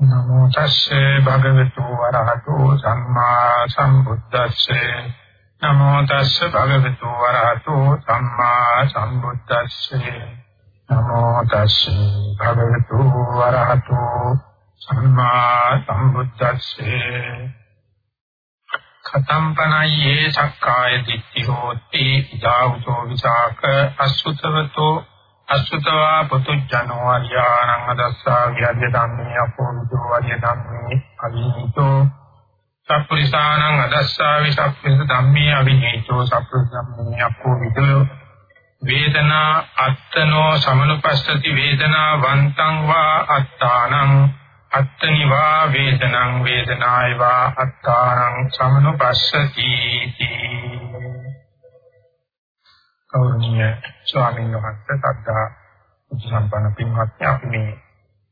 නමෝ තස්සේ භගවතු වරහතෝ සම්මා සම්බුද්දස්සේ. නමෝ තස්සේ භගවතු වරහතෝ සම්මා සම්බුද්දස්සේ. නමෝ තස්සේ භගවතු වරහතෝ සම්මා සම්බුද්දස්සේ. කතම් පනයේ සක්කාය දිට්ඨි හෝති ඉදාවුතෝ විසාක අසුතවතෝ අසුතවා පුතුජනෝ ආර්යාණං අදස්සා විද්‍ය ධම්මේ අපෝවිදෝ වර්ය ධම්මේ අවිහිතෝ සප්පුරිසාණං අදස්සා විසප්පුරිස ධම්මේ අවිහිතෝ සප්පුරිස ධම්මේ අපෝවිදෝ. වේදනා අත්තනෝ සමනුපස්සති වේදනා වන්තං වා අත්තානං. අත්තනි වා වේදනං වේදනාය වා අත්තානං සමනුපස්සති. ගෞරවනීය ස්වාමීන් වහන්සේ සද්ධා උපසම්පන්න පින්වත්නි අපි මේ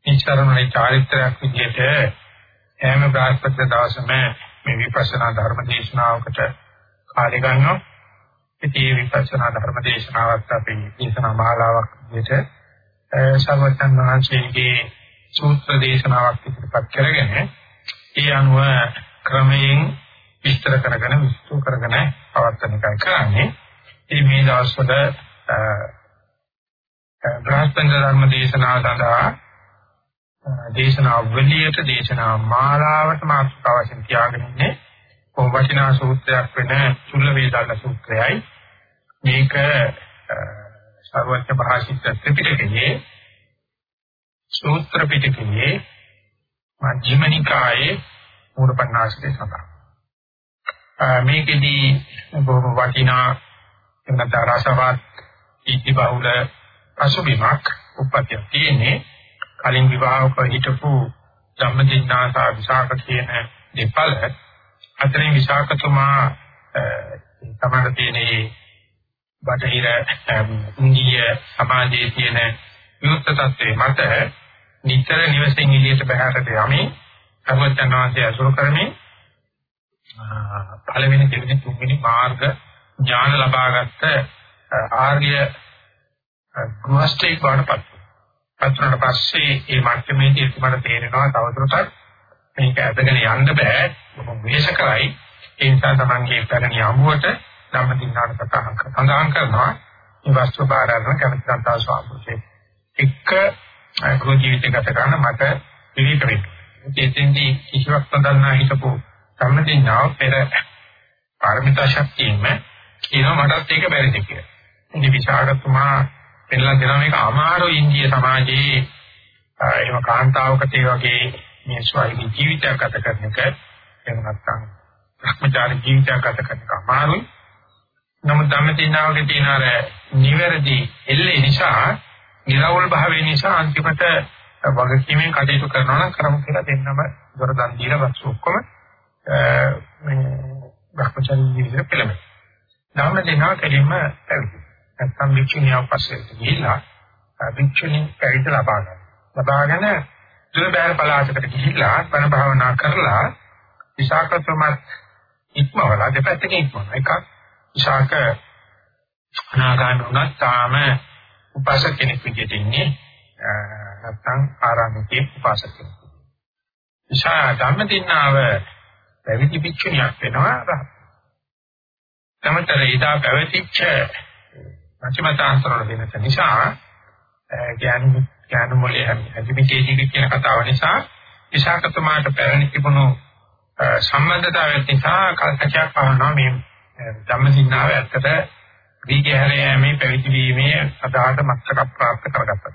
ඉච්ඡාරණේ චාරිත්‍රාක් විදිහට හැම බ්‍රහස්පති දවසම මේ විපස්සනා ධර්ම දේශනාවකට කාලය ගන්නවා. ඉතින් මේ විපස්සනා ධර්ම දේශනාවත් අපි දේශනා මාලාවක් විදිහට සර්වඥන් වහන්සේගේ සූත්‍ර දේශනාවක් ඉදිරිපත් කරගෙන ඒ අනුව ක්‍රමයෙන් විස්තර කරගෙන විස්තර කරගෙන පවත්වන එකයි කරන්නේ. ඉතින් මේ දවස්වල බ්‍රහස්පති ධර්ම දේශනාව සඳහා දේශනා වලියට දේශනා මාලාවට මාතෘකාව වශයෙන් තියාගෙන ඉන්නේ කොවචිනා සූත්‍රයක් වෙන චුල්ල වේදාල සූත්‍රයයි. මේක සර්වඥ භාෂිත ත්‍රිපිටකයේ සූත්‍ර පිටකයේ මජ්ක්‍ධිම නිකායේ මූලපණ්ණාසයේ සඳහන් මේකෙදී බොහොම වටිනා එන්නත රසවත් ඉති බහුල පසුබිමක් උපත්ය තියෙන්නේ. කලින් විවාහක හිටපු ධම්මදින්නාසා විසාක කියන දෙපළ අතරින් විසාකතුමා තමයි තියෙන්නේ බටහිර ඉන්දිය සමාජයේ තියෙන විමුක්ත තත්ත්වයේ මත නිතර නිවසින් එළියට බහැරට යමින් අරවචනාංශය අසුර කරමින් පළවෙනි දෙවෙනි තුන්වෙනි මාර්ග ඥාන ලබාගත්ත ආර්ය ගෘහස්ථයෙක් වඩපත්. පත්‍රණ පස්සේ මේ මට්ටමේදී මට තේරෙනවා තවදුරටත් මේක ඇදගෙන යන්න බෑ. මොකද වේශ කරයි. ඒ නිසා තමන්ගේ පැරණි අමුවට ධම්මදින්නාන සතහන් සඳහන් කරනවා. මේ වස්තු බාරයන් කැමතිසන්තා ස්වාමීන් එක්ක ගෘහ ජීවිත ගත කරන මට විවිධ වෙන්න. ඒකෙන්දී කිසිවක් නොදන්නා හිටපු ධම්මදින්නාව පෙර පාරමිතා ශක්තියෙන්ම කියනවා මටත් ඒක බැරිද කියලා. ඉතින් විශාකතුමා පෙන්නලා දෙනවා මේක අමාරු ඉන්දිය සමාජයේ එහෙම කාන්තාවකට ඒ වගේ මේ ස්වයිලි ජීවිතයක් ගත කරන එක එහෙම නැත්නම් භ්‍රමචාරී ජීවිතයක් ගත කරන එක අමාරුයි. නමුත් ධම්මදිනාවගේ තියෙන අර නිවැරදි එල්ලේ නිසා, නිර්වෘල් භාවය නිසා අන්තිමට වගකීමෙන් කටයුතු කරනවා නම් කරමු කියලා දෙන්නම දොර දන් දීලා වස්තු ඔක්කොම මේ භ්‍රමචාරී ජීවිතේ පෙළඹෙනවා. ධර්ම දෙනවා කෙලින්ම පැවිදි. නැත්නම් විචිනියව පස්සේ ගිහිල්ලා විචිනි පැවිදි ලබා ගන්න. ලබාගෙන දුර බැහැර පළාතකට ගිහිල්ලා බණ භාවනා කරලා විසාකතුමත් ඉක්මවලා දෙපැත්තකින් ඉක්මවනවා. එකක් විසාක අනාගාමී වුණත් තාම උපාසක කෙනෙක් විදිහට ඉන්නේ නැත්නම් ආරාමිකේ උපාසක කෙනෙක්. විසා ධම්මදින්නාව පැවිදි පිච්චුණියක් වෙනවා තමතර ඉදා පැවතිච්ච මචමතාන්තර වෙනස නිසා ඥාන ඥාන මොලේ හැදිමිකේදී කියන කතාව නිසා විශාකතුමාට පැරණි තිබුණු සම්බන්ධතාවය නිසා කල්පකයක් පවනවා මේ ධම්මදින්නාව ඇත්තට දීගහැරයමේ පැවිදි වීමේ අදාළ මත්තක ප්‍රාප්ත කරගත්තා.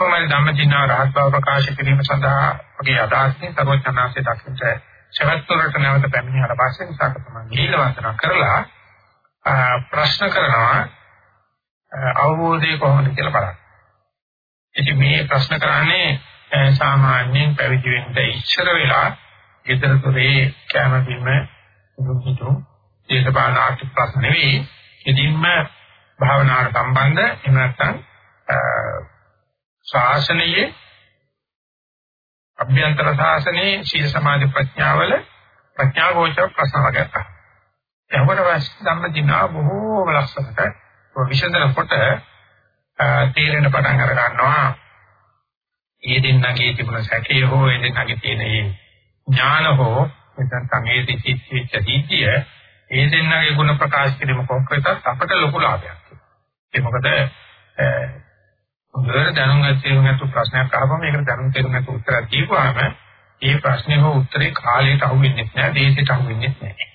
කොහොමද ධම්මදින්නාව රහත් බව ප්‍රකාශ කිරීම සඳහා වගේ අදහස්නේ සර්වඥාන්සේ දක්ෂින්ච සවැත්තරට නැවත පැමිණියාට පස්සේ විසාකතුමා ගිහිල වන්දනා කරලා ප්‍රශ්න කරනවා අවබෝධය කොහොමද කියලා බලන්න. ඉතින් මේ ප්‍රශ්න කරන්නේ සාමාන්‍යයෙන් පැවිදි වෙන්න ඉස්සර වෙලා ගෙදර දොරේ කැම බීම දුකිතු දේශපාලන ආර්ථික ප්‍රශ්න නෙවෙයි. ඉතින්ම භාවනාවට සම්බන්ධ එහෙම නැත්නම් ශාසනයේ අභ්‍යන්තර ශාසනයේ සීල සමාධි ප්‍රඥාවල ප්‍රඥා ගෝචර ප්‍රශ්න වගේක්. එහුවට වස්තු ධම්මදිනා බොහෝම ලස්සනට විසඳනකොට තේරෙන පටන් අර ගන්නවා ඒ දෙන්නගේ තිබුණ සැකේ හෝ ඒ දෙන්නගේ තියෙන ඒ ඥාන හෝ නැත්නම් මේ දිසිච්ච දීතිය ඒ දෙන්නගේ ගුණ ප්‍රකාශ කිරීම කොහොමද අපට ලොකු ලාභයක්. ඒ මොකද හොඳට දැනුම් ගන්න ප්‍රශ්නයක් අහපම ඒකට දැනුම් තේරුම් ගන්න උත්තරයක් දීපුවාම ඒ ප්‍රශ්නේ හෝ උත්තරේ කාලයට අහු වෙන්නේ නැහැ, දේශයට අහු වෙන්නේ නැහැ.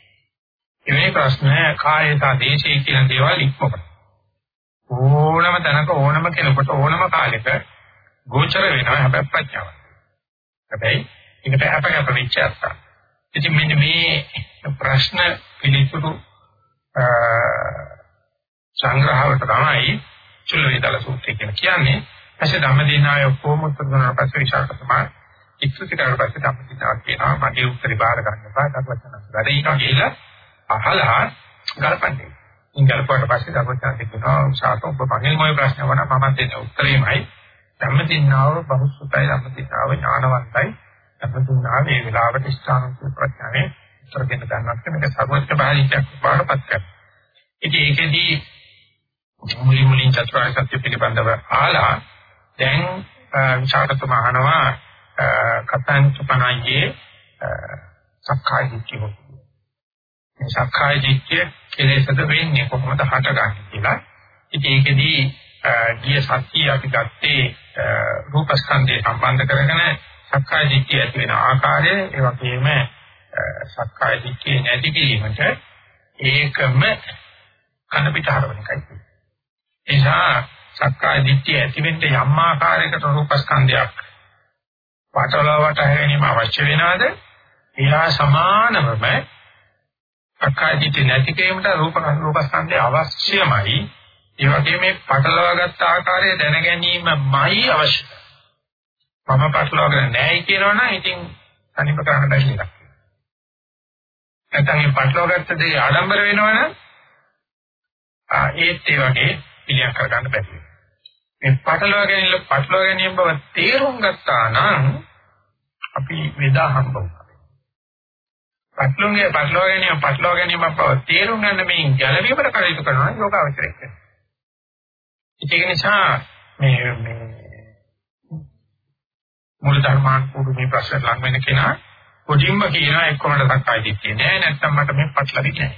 එවැනි ප්‍රශ්න කායය සහ දේශය කියන දේවල් ඉක්මකට. ඕනම තැනක ඕනම කෙනෙකුට ඕනම කාලයක ගෝචර වෙනවා හැබැයි ප්‍රඥාව. හැබැයි ඒකට අපගත වෙච්ච අත්ත. ඉතින් මෙන්න මේ ප්‍රශ්න පිළිතුරු සංග්‍රහවට තමයි චුල්ල වේදල සූත්‍රය කියලා කියන්නේ පස්සේ ධම්මදීනාය ඔක්කොම උත්තර දුන්නා පස්සේ විශාක සමාන ඉක්ෂිත කරලා පස්සේ ධම්මදීනාව කියනවා මගේ උත්තරේ බාර ගන්න එපා ධර්මචන වැඩ ඉනවා කියලා අහලා ගල්පන්නේ. ඉංගල්පුවට පස්සේ ධර්මචන කියනවා ශාසන ඔබ මගෙන් මොයි ප්‍රශ්න වුණා මම දෙන උත්තරේමයි. ධම්මදීනාව බහුසුතයි ධම්මදීනාව ඥානවන්තයි. ධම්මදීනාව මේ වෙලාවට ස්ථානක ප්‍රඥාවේ උත්තර දෙන්න ගන්නත් මේක සර්වඥ බාහිරයක් බාරපත් කරනවා. ඉතින් ඒකෙදී මුලින් මුලින් චතුරාර්ය සත්‍ය පිළිබඳව ආලා දැන් විචාරකතුමා අහනවා කතං චපනායේ සක්කාය දිට්ඨිය මේ සක්කාය දිට්ඨිය කෙලෙසද වෙන්නේ කොහොමද හටගන්නේ කියලා. ඉතින් ඒකෙදී ගිය සත්‍ය අපි ගත්තේ රූපස්කන්ධය සම්බන්ධ කරගෙන සක්කාය දිට්ඨිය ඇති වෙන ආකාරය ඒ වගේම සක්කාය දිට්ඨිය නැති කිරීමට ඒකම කන පිට හරවන එකයි. එසා සක්කාය දිට්ඨිය ඇති වෙන්න යම් ආකාරයකට රූපස්කන්ධයක් පාටලවට හැගෙනීම අවශ්‍ය වෙනවද? එහා සමානවම සක්කාය දිට්ඨිය නැති කිරීමට රූප රූපස්කන්ධය අවශ්‍යමයි. ඒ වගේම මේ පටලවාගත් ආකාරය දැන ගැනීමමයි අවශ්‍ය. මම පටලවාගෙන නැහැ කියනවනම් ඉතින් අනිප කරන්න බැරි එකක්. නැත්නම් මේ පටලවාගත්ත දේ ආඩම්බර වෙනවනම් ආ ඒත් ඒ වගේ පිළියක් කරගන්න බැහැ. මේ පටලවා ගැනීම පටලවා ගැනීම බව තේරුම් ගත්තා නම් අපි වේදා හම්බ වුණා. පටලුන්ගේ පටලවා ගැනීම පටලවා ගැනීම බව තේරුම් ගන්න මේ ගැළවීමට කටයුතු කරනවා යෝගාවචරයක්. ඒක නිසා මේ මේ මූල ධර්මානුකූල මේ ප්‍රශ්න ලඟ වෙන කෙනා කොටින්ම කියනවා එක්කමඩ සක්කාය දිට්ඨිය නෑ නැත්තම් මට මේ පටලවි නෑ.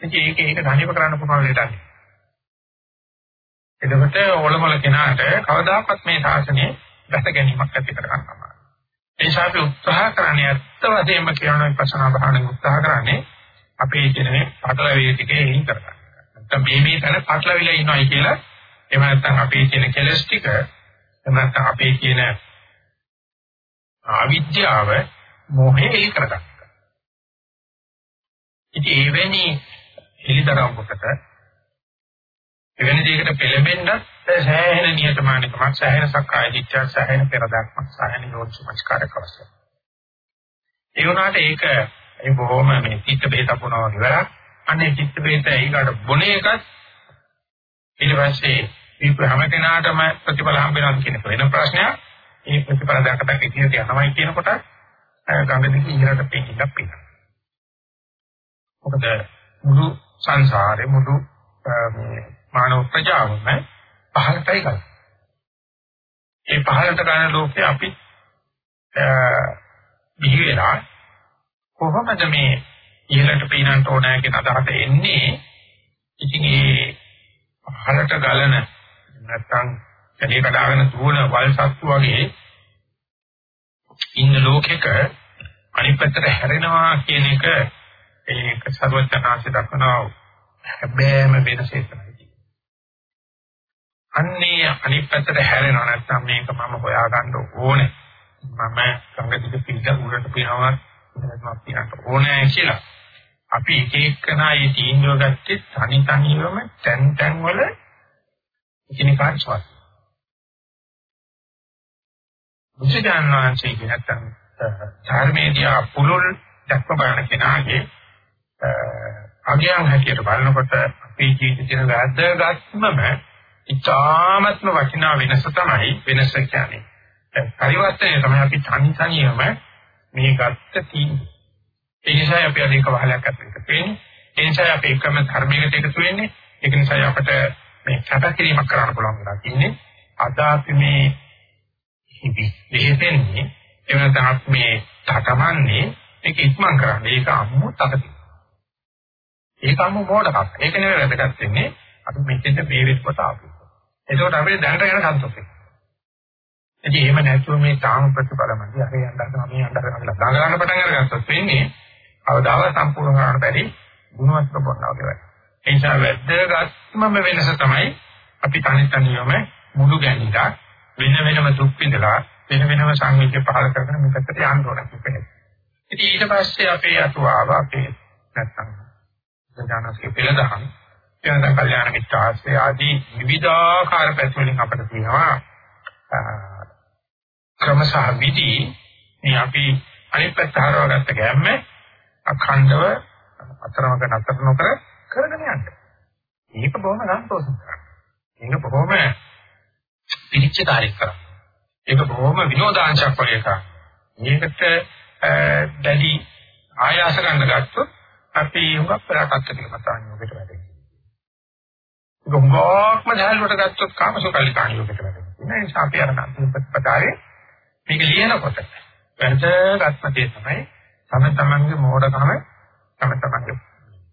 ඉතින් ඒක ඒක ධනිව කරන්න පුළුවන් දෙයක්. එතකොට ඕලමල කෙනාට කවදාකවත් මේ ශාසනය දැස ගැනීමක් ඇති කර ගන්න අමාරුයි. ඒ නිසා අපි උත්සාහ කරන්නේ ඇත්ත වශයෙන්ම කියනවා විපස්සනා භාවනාවේ උත්සාහ කරන්නේ අපේ කියන මේ පටල වේදිකේ එයින් කරගන්න. නැත්නම් මේ මේ තැන පටලවිලා ඉනවයි කියලා එහෙම නැත්නම් අපේ කියන කෙලස් ටික එහෙම නැත්නම් අපේ කියන අවිද්‍යාව මොහේ කරගන්න. ඉතින් එවැනි එලිතරම් කොට එවැනි දෙයකට පෙළඹෙන්නත් සෑහෙන නියතමානිකමක් සෑහෙන සක්කාය දිට්ඨිය සෑහෙන පෙරදක්මක් සෑහෙන යෝනිසමස්කාරක අවශ්‍යයි. ඒ වුණාට ඒක ඒ බොහොම මේ චිත්ත බේත පුනවා වගේ වැඩක්. අනේ චිත්ත බේත ඊකට බොන එකත් ඊට පස්සේ මේ හැම කෙනාටම ප්‍රතිඵල හම්බ වෙනවා කියන වෙන ප්‍රශ්නයක්. මේ ප්‍රතිඵල දැකලා ඉතින් යනවායි කියනකොට ගඟ දිගේ ඉහළට පෙකිලා පිනවා. මොකද මුළු සංසාරේ මුළු මේ මානව ප්‍රජාවම පහළටයි ගන්න. ඒ පහළට ගන්න ලෝකේ අපි බිහි වෙලා කොහොමද මේ ඉහළට පීනන්න ඕනෑ කියන අදහස එන්නේ? ඉතින් ඒ පහළට ගලන නැත්තම් කඩේ කඩාගෙන දුවන වල් සත්තු වගේ ඉන්න ලෝකෙක අනිත් පැත්තට හැරෙනවා කියන එක ඒක සර්වඥාන්සේ දක්වන හැබෑම වෙනසක් තමයි. අන්නේ අනිත් පැත්තට හැරෙනවා නැත්නම් මේක මම හොයාගන්න ඕනේ. මම සංගතික පිට උඩට පිනවනවා මම පිනන්න ඕනේ කියලා. අපි එක එකනා මේ තීන්දුව ගත්තේ තනි තනිවම තැන් තැන් වල එකිනෙකාට ස්වාස්. මුචජානනාංශයේ නැත්නම් ධර්මේදී පුලුල් දක්ව බලන කෙනාගේ අගයන් හැටියට බලනකොට අපේ ජීවිතේ වැදගත්මම ඉතාමත්ම වටිනා වෙනස තමයි වෙනස කියන්නේ. පරිවර්තනය තමයි අපි තනි තනියම මේ ගත්ත තීන්දුව. ඒ නිසා අපි අධික වහලයක් අතට පේන්නේ. ඒ නිසා අපි එකම ධර්මයකට එකතු වෙන්නේ. ඒක නිසා අපිට මේ කැපකිරීමක් කරන්න පුළුවන් වෙලා තින්නේ. අද අපි මේ විහෙතෙන්නේ එවන තාක් මේ තකමන්නේ මේක ඉක්මන් කරන්නේ ඒක අම්මු තකති. ඒක අම්මු මොඩකක්. ඒක නෙවෙයි වැදගත් වෙන්නේ අපි මෙතෙන්ට මේ වෙස්කොට ආපු. ඒකෝට අපිට දැනට යන සන්තෝෂය. ඉතින් එහෙම නැතුව මේ තාම ප්‍රතිඵල මැදි අර යන්න හදනවා මේ යන්න හදනවා කියලා දඟලන්න පටන් අරගත්තොත් වෙන්නේ අවදාව සම්පූර්ණ කරන්න බැරි ගුණවත් ප්‍රබෝධනාව කියලා. ඒ නිසා වැදගත්ම වෙනස තමයි අපි තනි තනියම මුළු ගැනිලා වෙන වෙනම දුක් විඳලා වෙන වෙනම සංවේගය පහල කරගෙන මේකට යන්න ඕන කියන්නේ. ඉතින් ඊට පස්සේ අපේ අතුවාව අපේ නැත්තම් ජනනාස්කේ පෙළදහම් එනනම් කල්යාණ මිත්‍ර ආශ්‍රය ආදී විවිධාකාර පැතිවලින් අපිට තියෙනවා ක්‍රමසහ විදි මේ අපි අනිත් පැත්ත හරවගත්ත ගැම්ම අඛණ්ඩව අතරමඟ නතර නොකර කරගෙන යන්න. මේක බොහොම සන්තෝෂයි. මේක බොහොම පිළිච්ච කාර්යයක් කරා. ඒක බොහොම විනෝදාංශයක් වගේ එකක්. මේකට දැඩි ආයාස ගන්න ගත්තොත් අපි හුඟක් පෙරටත් කියලා මතාන්‍යෝගයට වැඩෙනවා. ඒක හුඟක්ම දැල්වට ගත්තොත් කාමසෝකල්ලිකාණියෝගයට වැඩෙනවා. ඒ නිසා අපි අර අන්තිම ප්‍රතිපදාවේ මේක ලියනකොට වැදගත්ම දේ තමයි තම තමන්ගේ මෝඩකම තම තමන්ගේ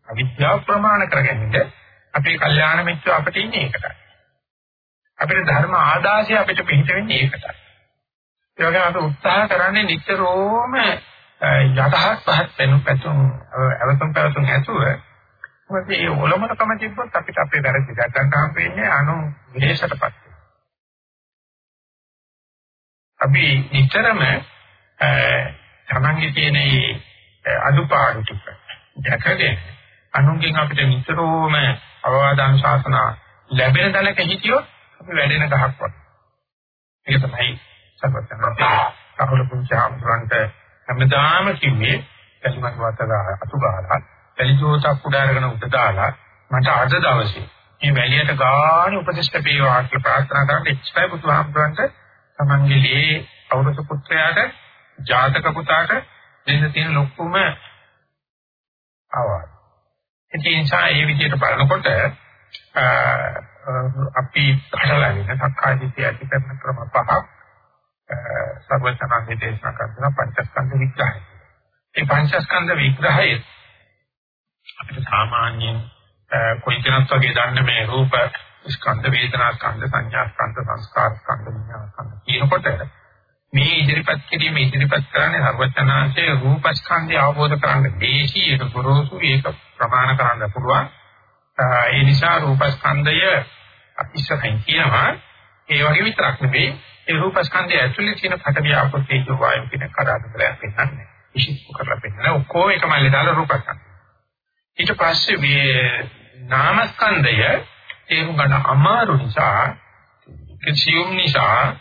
අවිද්‍යාව ප්‍රමාණ කරගන්නේ අපේ කල්යාණ මිත්‍ර අපිට ඉන්නේ ඒකටයි. අපේ ධර්ම ආදාසය අපිට පිට වෙන්නේ ඒකටයි. ඒ වගේම අපි උත්සාහ කරන්නේ නිතරම යටහත් පහත් වෙනු පැතුම් අවසන් පැතුම් ඇතුව මොකද මේ ඔලොමනකම තිබ්බොත් අපිට අපේ වැරදි දැක ගන්න වෙන්නේ අනු විශේෂටපත්. අපි නිතරම තමන්ගේ තියෙන අදුපාඩු ටික දැකගෙන අනුන්ගෙන් අපිට නිතරම අවවාදන් ශාසනා ලැබෙන තැනක හිටියොත් අපි වැඩෙන ගහක් වගේ. ඒක තමයි සර්වඥාන්සේ කහුල පුංචාම්තුන්ට හැමදාම කිව්වේ කලිමත් වාතගා අතුගාලා එලිජෝතක් උඩාරගෙන උඩ දාලා මට අද දවසේ මේ වැලියට ගාන උපදිෂ්ඨ වේවා කියලා ප්‍රාර්ථනා කරන්න ඉච්ඡයි බුදුහාමුදුරන්ට තමන්ගේ ලේ අවුරුදු පුත්‍රයාට ජාතක පුතාට දෙන්න තියෙන ලොකුම ආවාද. ඒ නිසා මේ විදිහට බලනකොට අපි කඩලාගෙන සක්කායදිට්ඨිය ඇති කරන ක්‍රම පහක් සර්වඥාන්සේ දේශනා කරන පංචස්කන්ධ විග්‍රහය. මේ පංචස්කන්ධ විග්‍රහය අපිට සාමාන්‍යයෙන් කොයි කෙනෙක් වගේ දන්න මේ රූප ස්කන්ධ වේදනා ස්කන්ධ සංඥා ස්කන්ධ සංස්කාර ස්කන්ධ විඥාන ස්කන්ධ කියනකොට මේ ඉදිරිපත් කිරීම ඉදිරිපත් කරන්නේ සර්වඥාන්සේ රූප ස්කන්ධය අවබෝධ කරගන්න දේශී ඒක පුරෝසු ඒක ප්‍රමාණ කරන්න පුළුවන්. ඒ නිසා රූප ස්කන්ධය ඉස්සරහින් කියනවා. ඒ වගේ විතරක් නෙවෙයි. ඒ රූපස්කන්ධය ඇතුලේ තියෙන පටවිය ආපෝතේජ වායු කියන කරාදුලයක් පෙන්නන්නේ විශේෂ කරලා පෙන්නන ඔක්කොම එකමල්ලේ දාලා රූපස්කන්ධය ඊට පස්සේ මේ නාමස්කන්ධය තේරුම් ගන්න අමාරු නිසා කිසියුම් නිසා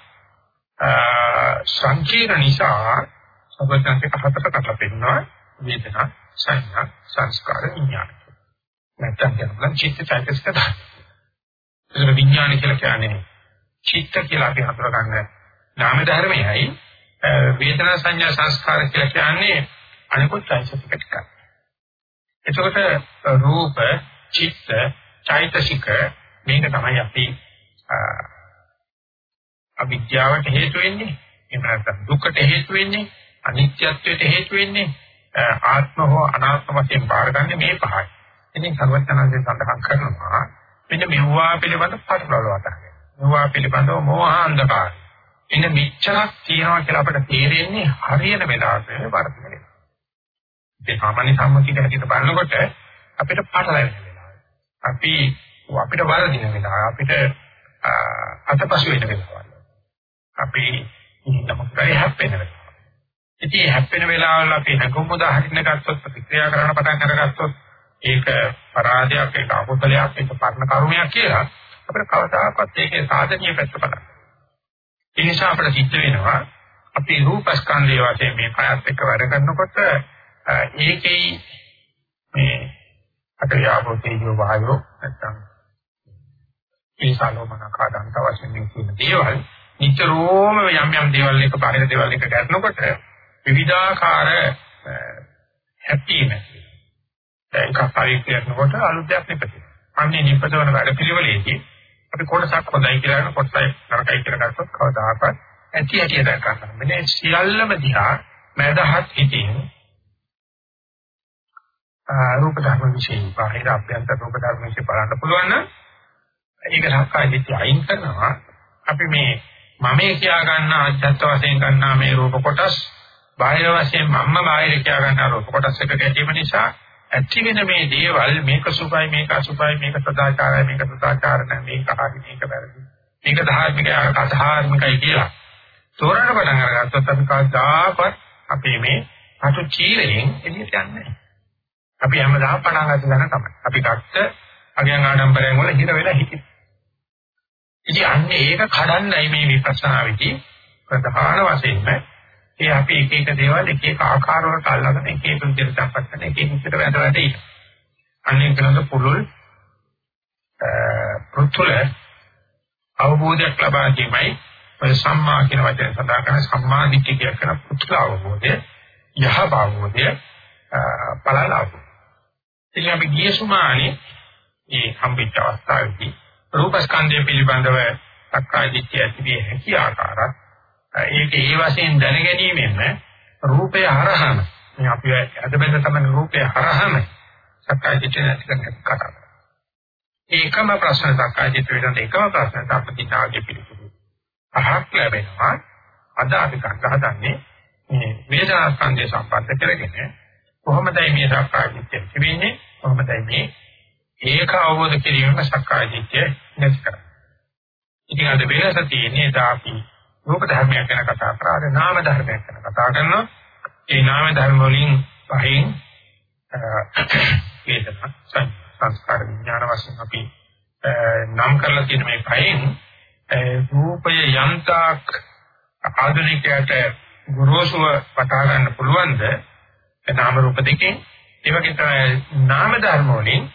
සංකීර්ණ නිසා සබතන්ට හතට කඩලා පෙන්නනවා වේදනා සංඥා සංස්කාර විඥාන. නැත්නම් කියනවා චිත්ත චෛතසික ධර්ම. ඒකට විඥාන කියලා කියන්නේ චිත්ත කියලා අපි හඳුනගන්න නාම ධර්මයයි. වේදනා සංඥා සංස්කාර කියලා කියන්නේ අනිකුත් චෛතසික ටික. එතකොට රූප, චිත්ත, චෛතසික මේක තමයි අපි අවිද්‍යාවට හේතු වෙන්නේ. එහෙම නැත්නම් දුක්කට හේතු වෙන්නේ, අනිත්‍යත්වයට හේතු වෙන්නේ, ආත්ම හෝ අනාත්ම වශයෙන් බාරගන්නේ මේ පහයි. ඉතින් සර්වඥාන්සේ සඳහන් කරනවා මෙන්න මෙවුවා පිළිබඳ පටලවල වටහා. මෙවුවා පිළිබඳව මෝහ අන්ධකාරය. එන්න මෙච්චරක් තියෙනවා කියලා අපිට තේරෙන්නේ හරියන වෙලාවට වර්ධනය වෙනවා. ඒ සාමාන්‍ය සම්මුතික හැටියට බලනකොට අපිට පටලැවෙන වෙලාව. අපි අපිට වර්ධින වෙලාව අපිට අතපසු වෙන වෙලාව. අපි නමුත්‍රි හැප්පෙන වෙලාව. ඉතින් හැප්පෙන වෙලාවල අපි නැගොම් උදාහරණ ගත්තොත් ප්‍රතික්‍රියා කරන්න පටන් අරගත්තොත් ඒක පරාජයක් ඒක අකුසලයක් ඒක පරණ කර්මයක් කියලා අපිට කවදාකවත් ඒකේ සාධනීය පැත්ත බලන්න. ඒ නිසා අපිට සිද්ධ වෙනවා අපි රූපස්කන්ධය වශයෙන් මේ කයත් එක්ක වැඩ කරනකොට ඒකෙයි මේ අටවියාවෝ තේජෝ වායෝ නැත්තම් ඒසලෝමන කාදන්ත වශයෙන් මේ කියන දේවල් නිතරම යම් යම් දේවල් එක බාහිර දේවල් එක කරනකොට විවිධාකාර හැප්පීමක් එකක් පරික්ෂණයකට අලුත් දෙයක් නිපදෙනවා. අන්නේ නිපදවන වැඩ පිළිවෙලේදී අපි කොටසක් හොඳයි කියලා කරන කොටසයි නරකයි කියලා ගත්තොත් කවදාකවත් ඇති ඇති දැක ගන්න. මේ සියල්ලම දිහා මදහත් හිතින් රූප ධර්ම විශ්ේ බාහිර අභ්‍යන්තර රූප ධර්ම විශ්ේ බලන්න පුළුවන් නම් ඒක සක්කාය දිට්ඨිය අයින් කරනවා. අපි මේ මමේ කියා ගන්න අජත්ත වශයෙන් ගන්නා මේ රූප කොටස් බාහිර වශයෙන් මම්ම බාහිර කියා ගන්නා රූප කොටස් එක ගැටීම නිසා ඇති වෙන මේ දේවල් මේක සුභයි මේක අසුභයි මේක සදාචාරයි මේක සදාචාර නැහැ මේක හරි මේක වැරදි. මේක ධාර්මිකයි අධාර්මිකයි කියලා තෝරන්න පටන් අරගත්තොත් අපි කවදාකවත් අපේ මේ අතු චීලයෙන් එළියට යන්නේ නැහැ අපි හැමදාම පණ ගන්න ගන්න තමයි. අපි ගත්ත අගයන් ආඩම්බරයෙන් වල හිර වෙලා හිටියේ. ඉතින් අන්නේ ඒක කඩන්නයි මේ විපස්සනා වෙදී ප්‍රධාන වශයෙන්ම ඒ අපි එක එක දේවල් එක එක ආකාර වලට අල්ලගෙන එක එක විදිහට සම්පත් කරන එක එක විදිහට වැදගත් ඉන්න. අන්නේ කරන පුළුල් පෘතුල අවබෝධයක් ලබා ගැනීමයි ඔය සම්මා කියන වචනේ සඳහන් කරන සම්මා දිට්ඨිය කියන පුත්‍ර අවබෝධය යහ අවබෝධය පළලාවු. ඉතින් අපි ගිය සුමානේ මේ හම්බෙච්ච අවස්ථාවේදී රූපස්කන්ධය පිළිබඳව සක්කාය දිට්ඨිය ඇතිවිය හැකි ආකාරات ඒක ඒ වශයෙන් දැනගැනීමෙන් රූපය හරහම මේ අපි අද බෙද තමයි රූපය හරහම සක්කාය දිට්ඨිය නැති කරන්න කතා කරන්නේ. ඒකම ප්‍රශ්න සක්කාය දිට්ඨිය විතර එකම ප්‍රශ්න අපිටාගේ පිළිතුරු. අහක් ලැබෙනවා අද අපි කතා හදන්නේ මේ වේදනා ස්කන්ධය සම්බන්ධ කරගෙන කොහොමදයි මේ සක්කාය දිට්ඨිය තිබෙන්නේ කොහොමදයි මේ ඒක අවබෝධ කිරීමම සක්කාය දිට්ඨිය නැති කරන්නේ. ඉතින් අද වෙනස තියෙන්නේ දාපි රූප ධර්මයක් ගැන කතා කරා නාම ධර්මයක් ගැන කතා කරනවා. ඒ නාම ධර්ම වලින් පහෙන් වේදනා සංස්කාර විඥාන වශයෙන් අපි නම් කරලා තියෙන මේ පහෙන් රූපය යන්තාක් ආධුනිකයට ගුරුසුව පතා ගන්න පුළුවන්ද නාම රූප දෙකෙන් ඒ වගේ තමයි නාම ධර්ම වලින්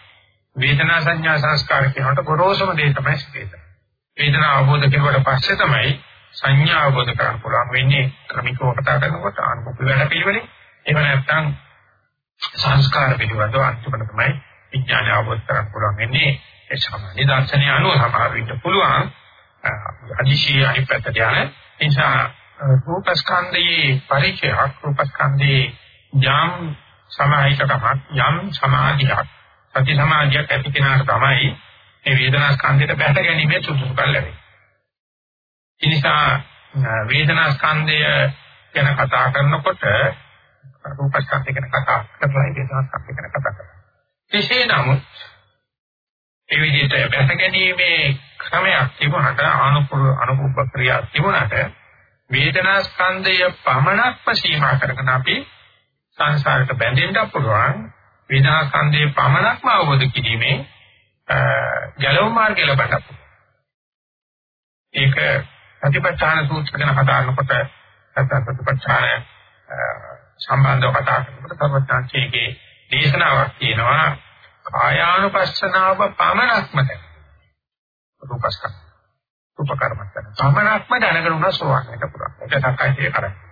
වේදනා සංඥා සංස්කාර කියනකොට ගොරෝසුම දේ තමයි වේදනා. වේදනාව අවබෝධ කෙරුවට පස්සේ තමයි සංඥා අවබෝධ කරගන්න පුළුවන් වෙන්නේ ක්‍රමිකව කතා කරනකොට ආනුකූල වැඩ පිළිවෙලේ. එහෙම නැත්නම් සංස්කාර පිළිබඳව අන්තිමට තමයි විඥානය අවබෝධ කරගන්න පුළුවන් වෙන්නේ ඒ සමාධි දර්ශනය අනුව සමහර විට පුළුවන් අදිශී අනිප්පත ඥාන නිසා රූපස්කන්ධයේ පරිචයක් රූපස්කන්ධයේ යම් සමාහිකකමක් යම් සමාධියක් සති සමාධියක් ඇති කෙනාට තමයි මේ වේදනා ස්කන්ධයට බැස ගැනීමේ සුදුසුකම් ලැබෙන්නේ. ඒ නිසා වේදනා ස්කන්ධය ගැන කතා කරනකොට රූප ස්කන්ධය ගැන කතා කරලා වේදනා ස්කන්ධය ගැන කතා කරනවා. කෙසේ නමුත් ඒ විදිහට බැස ගැනීමේ ක්‍රමයක් තිබුණාට අනුපුර අනුපුප්ප ක්‍රියා තිබුණාට වේදනා ස්කන්ධය පමණක්ම සීමා කරගෙන අපි සංසාරයට බැඳෙන්න පුළුවන් වේදනා ස්කන්ධයේ පමණක්ම අවබෝධ කිරීමේ ගැලවුම් මාර්ගය ලබන්න පුළුවන්. ඒක ප්‍රතිපත්තාන සූත්‍ර ගැන කතා කරනකොට ප්‍රතිපත්තාන සම්බන්ධව කතා කරනකොට සර්වඥාන්සේගේ දේශනාවක් තියෙනවා කායානුපස්සනාව පමණක්ම දැන. රූපස්කන්ධ. උපකර්මස්කන්ධ. පමණක්ම දැනගෙන උනා සෝවාන් වෙන්න පුළුවන්. ඒක සක්කායයේ කරන්නේ.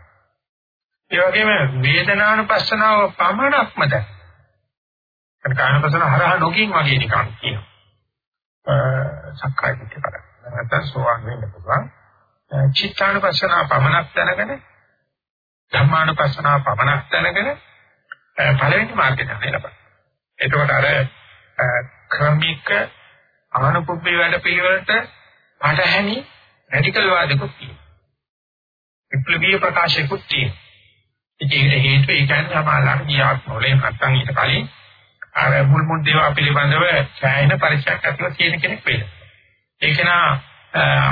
ඒ වගේම වේදනානුපස්සනාව පමණක්ම දැන. ඒක කායනුපස්සන හරහා නොකින් වගේ නිකන් කියනවා. සක්කාය දිට්ඨිය කරා. නැත්නම් සෝවාන් වෙන්න පුළුවන්. චිත්තානුපස්සනාව පමණක් දැනගෙන ධම්මානුපස්සනාව පමණක් දැනගෙන පළවෙනි මාර්ගයට යන්න ලබන. එතකොට අර ක්‍රමික ආනුපුබ්බේ වැඩ පිළිවෙලට පටහැනි රැඩිකල් වාදකුත් තියෙනවා. විප්ලවීය ප්‍රකාශයකුත් තියෙනවා. ඒකට හේතුව ඒ කියන්නේ සමාලාර ගියාත් නොලේ නැත්තම් ඊට කලින් අර මුල් මුල් දේවල් පිළිබඳව සෑහෙන පරිචයක් ඇතිව තියෙන කෙනෙක් වෙන්න. ඒක නා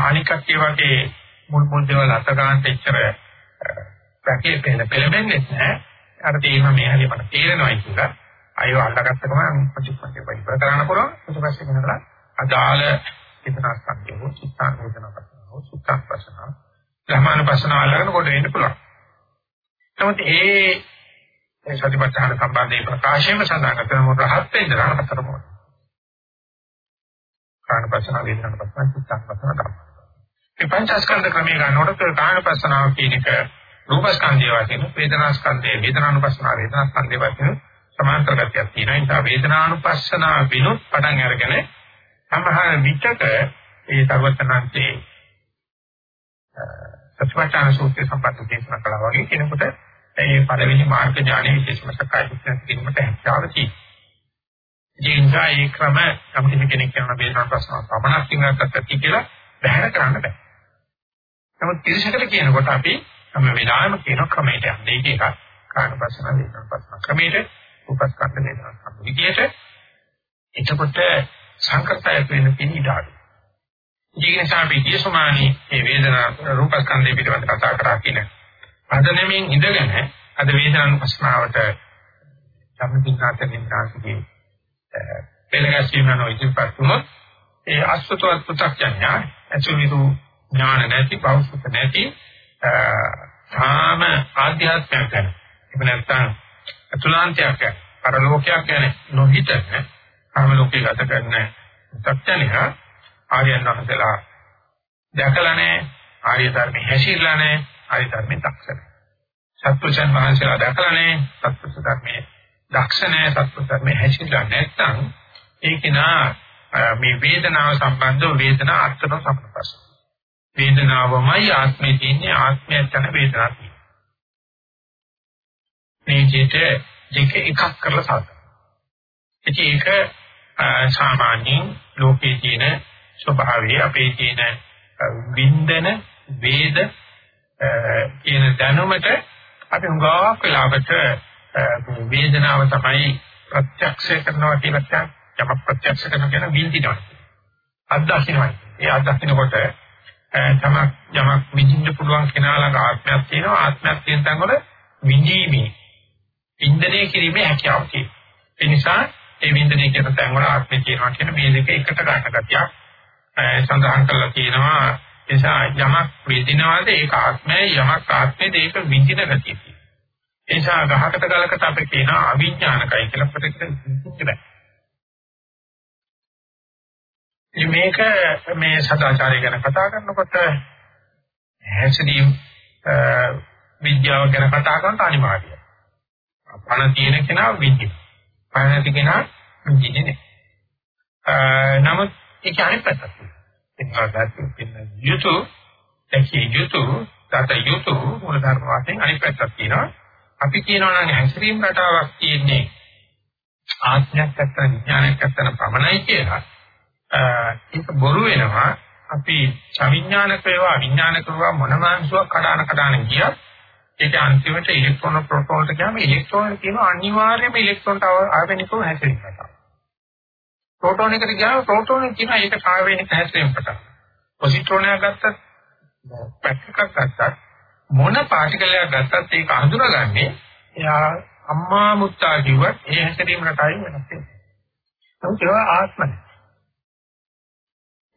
අනිකක් ඒ වගේ මුල් මුල් දේවල් අත ගන්නට එච්චර පැකේ පෙළ පෙළඹෙන්නේ නැහැ. අර තේම මේ හැටි මට තේරෙනවා කියලා. අයව අල්ලගත්ත ගමන් ප්‍රතිපත්තිය පරිපර කරන්න පුළුවන්. ඊට පස්සේ මොනවාද? අදාළ චිතනාස්කන්ධය, චිත්තාන වේදනාපස්සනාව, සුඛාපස්සනාව, ධර්මානුපස්සනාව අල්ලගෙන කොට වෙන්න පුළුවන්. නමුත් ඒ මේ සතිපට්ඨාන සම්බන්ධයෙන් ප්‍රකාශයෙන්ම සඳහන් කරන රහත් වෙන්න නම් අතරම කාණපස්සන වේදනාපස්සන චිත්තපස්සන ධම්ම. මේ පංචස්කන්ධ ක්‍රමයේ ගන්නකොට කාණපස්සනාව කියන එක රූපස්කන්ධය වශයෙන් වේදනාස්කන්ධය වේදනානුපස්සන වේදනාස්කන්ධය වශයෙන් සමාන්තර ගතියක් තියෙනවා. ඒ නිසා වේදනානුපස්සන විනුත් පටන් අරගෙන සමහර විචක ඒ සර්වඥාන්සේ සත්‍යවචන සූත්‍රය සම්බන්ධ දේශනා කළා වගේ කෙනෙකුට ඒ පළවෙනි මාර්ග ඥානයේ විශේෂම සකයි විශ්වාස කිරීමට හැකියාව තියෙනවා. ජීන්සා ඒ ක්‍රම සම්පූර්ණ කෙනෙක් කරන බේසන ප්‍රශ්න පමණක් ඉන්නකට ඇති කියලා බැහැර කරන්න බෑ. නමුත් තිරසකට කියනකොට අපි හැම වෙලාවෙම කියන ක්‍රමයට යන්නේ. ඒක එකක්. කාණ ප්‍රශ්න වේදන ප්‍රශ්න ක්‍රමයට උපස්කන්ධ වේදන සම්පූර්ණියට එතකොට සංකල්පය වෙන පිළිඩාඩු. ජීවිතය අපි දියසමානී මේ වේදනා රූපස්කන්ධය පිටවට කතා කරා කියන පදනමින් ඉඳගෙන අද වේදනානුපස්නාවට සම්පූර්ණාත නින්දාසකේ පෙළගැස්වීම යන ඉතිපත් වුණොත් ඒ අසුතවත් පු탁ඥා අසුවිදු ඥාන නැති බෞද්ධ නැති තාම ආධ්‍යාත්මයක් ගැන එහෙම නැත්නම් අතුලාන්තයක් ගැන පරලෝකයක් ගැන නොහිතන කාම ලෝකේ ගත කරන පු탁ඥයා ආර්යයන් වහන්සේලා දැකලා නැහැ ආර්ය ධර්මයේ හැසිරලා නැහැ. ආර්ය ධර්මයේ දක්ෂ. නැහැ සත්පුරුෂයන් වහන්සේලා දැකලා නැහැ සත්පුරුෂ ධර්මයේ දක්ෂ නැහැ සත්පුරුෂ ධර්මයේ හැසිරලා නැත්නම් ඒක නා මේ වේදනාව සම්බන්ධව වේදනා අර්ථන සම්පස්ස වේදනාවමයි ආත්මේ තියෙන්නේ ආත්මයට යන වේදනාවක් මේ දෙක දෙක එකක් කරලා සාධන. ඉතින් ඒක සාමාන්‍යයෙන් ලෝකයේ තියෙන ස්වභාවය අපේ තියෙන වින්දන වේද කියන දැනුමට අපි හුඟක් වෙලාවට වේදනාව තමයි ප්‍රත්‍යක්ෂ කරනවා කියලා කියන්නේ යම ප්‍රත්‍යක්ෂ කරන කියන විඳිනවා. අත්දකින්නවා. ඒ අත්දකින්නකොට තමක් යමක් විඳින්න පුළුවන් කෙනා ළඟ ආත්මයක් තියෙනවා ආත්මයක් තියෙන තැන් වල විඳීමේ වින්දනය කිරීමේ හැකියාව තියෙනවා. ඒ නිසා ඒ වින්දනය කියන තැන් වල ආත්මය තියෙනවා කියන මේ දෙක එකට ගන්න ගතියක් සඳහන් කරලා තියෙනවා නිසා යමක් වේදිනවාද ඒක ආත්මය යමක් ආත්මේ දෙයක විඳින ගතිය ඒ නිසා ගහකට ගලකට අපි කියනවා අවිඥානකයි කියලා ප්‍රතික්‍රියා බෑ මේක මේ සදාචාරය ගැන කතා කරනකොට හැසිරීම විද්‍යාව ගැන කතා කරනට අනිවාර්යයි. පණ තියෙන කෙනා විද්‍යාව. පණ නැති කෙනා විද්‍යාවේ නැහැ. නමුත් ඒක අනිත් පැත්තක්. එන්නකට පින්න යුතු දැකිය යුතු දත යුතු මූල ධර්ම වශයෙන් අනිත් පැත්තක් තියෙනවා. අපි කියනවා නම් හැසිරීම රටාවක් තියෙන්නේ ආත්මයක් නැත්නම් විඥානයක් නැත්නම් පමණයි කියලා. ඒක බොරු වෙනවා. අපි සවිඥානික වේවා විඥානික වේවා මොනම අංශුවක් කඩාන කඩාන ගියත් ඒක අන්තිමට ඉලෙක්ට්‍රෝන ප්‍රෝටෝන වලට ගියාම ඉලෙක්ට්‍රෝන කියන අනිවාර්යයෙන්ම ඉලෙක්ට්‍රෝනට ආවෙනිකව හැසිරෙනවා. ප්‍රෝටෝන එකට ගියාම ප්‍රෝටෝන කියන එක ආවෙනික හැසිරීම පටන්. පොසිට්‍රෝනය ගත්තත් පැක්කක් ගත්තත් මොන පාටිකල් එකක් ගත්තත් ඒක හඳුනාගන්නේ එයා අම්මා මුත්තා කිව්වත් ඒ හැසිරීම රටාවෙන් වෙනස් වෙනවා. නමුත් ඒවා ආත්මයි.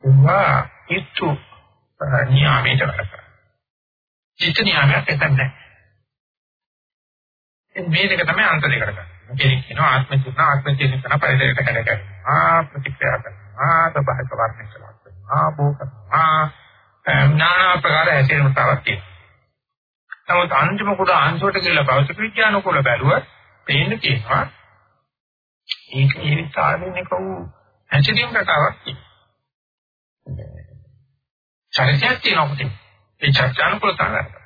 ඒවා හිතු නියාමයට වැඩ කරනවා. චිත්ත නියාමයක් එතන නැහැ. මේ දෙක තමයි අන්ත දෙකට ගන්න. කෙනෙක් කියනවා ආත්ම චිත්ත ආත්ම චිත්ත කරන පරිදේකට හැඩ කරනවා. ආ ප්‍රතික්‍රියා කරනවා. සබහක වර්ණය කරනවා. බෝ කරනවා. නානා ප්‍රකාර හැසිරීම තාවක් තියෙනවා. නමුත් අන්තිම කුඩ අංශුවට කියලා භෞතික විද්‍යානුකූල බැලුවත් පේන්න තියෙනවා. ඒක ඒ සාධනෙක වූ හැසිරීම රටාවක් තියෙනවා. චරිතයක් තියෙනවා පුතේ. ඒ චර්චානුකූල තමයි.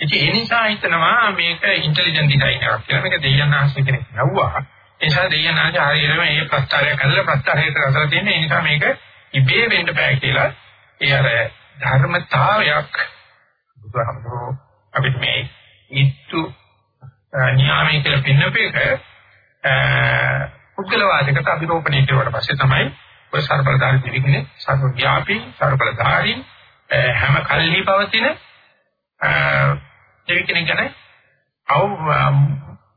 ඉතින් ඒ නිසා හිතනවා මේක ඉන්ටෙලිජන්ට් ඩිසයින් එකක් කියලා. මේක දෙයයන් ආශ්‍රය කෙනෙක් නවුවා. ඒ නිසා දෙයයන් ආශ්‍රය හරියටම මේ ප්‍රස්තාවයක් හදලා ප්‍රස්තාවයට අසලා තියෙන. ඒ නිසා මේක ඉබේ වෙන්න බෑ කියලා. ඒ අර ධර්මතාවයක් බුදුහාමුදුරුවෝ අපිට මේ ඉත්තු න්‍යාමයේ කියලා පින්නපේක පුද්ගලවාදයකට අභිරෝපණය කරුවාට පස්සේ තමයි ඔය සර්බලධාරී දිවිගනේ සර්වව්‍යාපී සර්බලධාරී හැම කල්හි පවතින දෙවි කෙනෙක් ගැන අව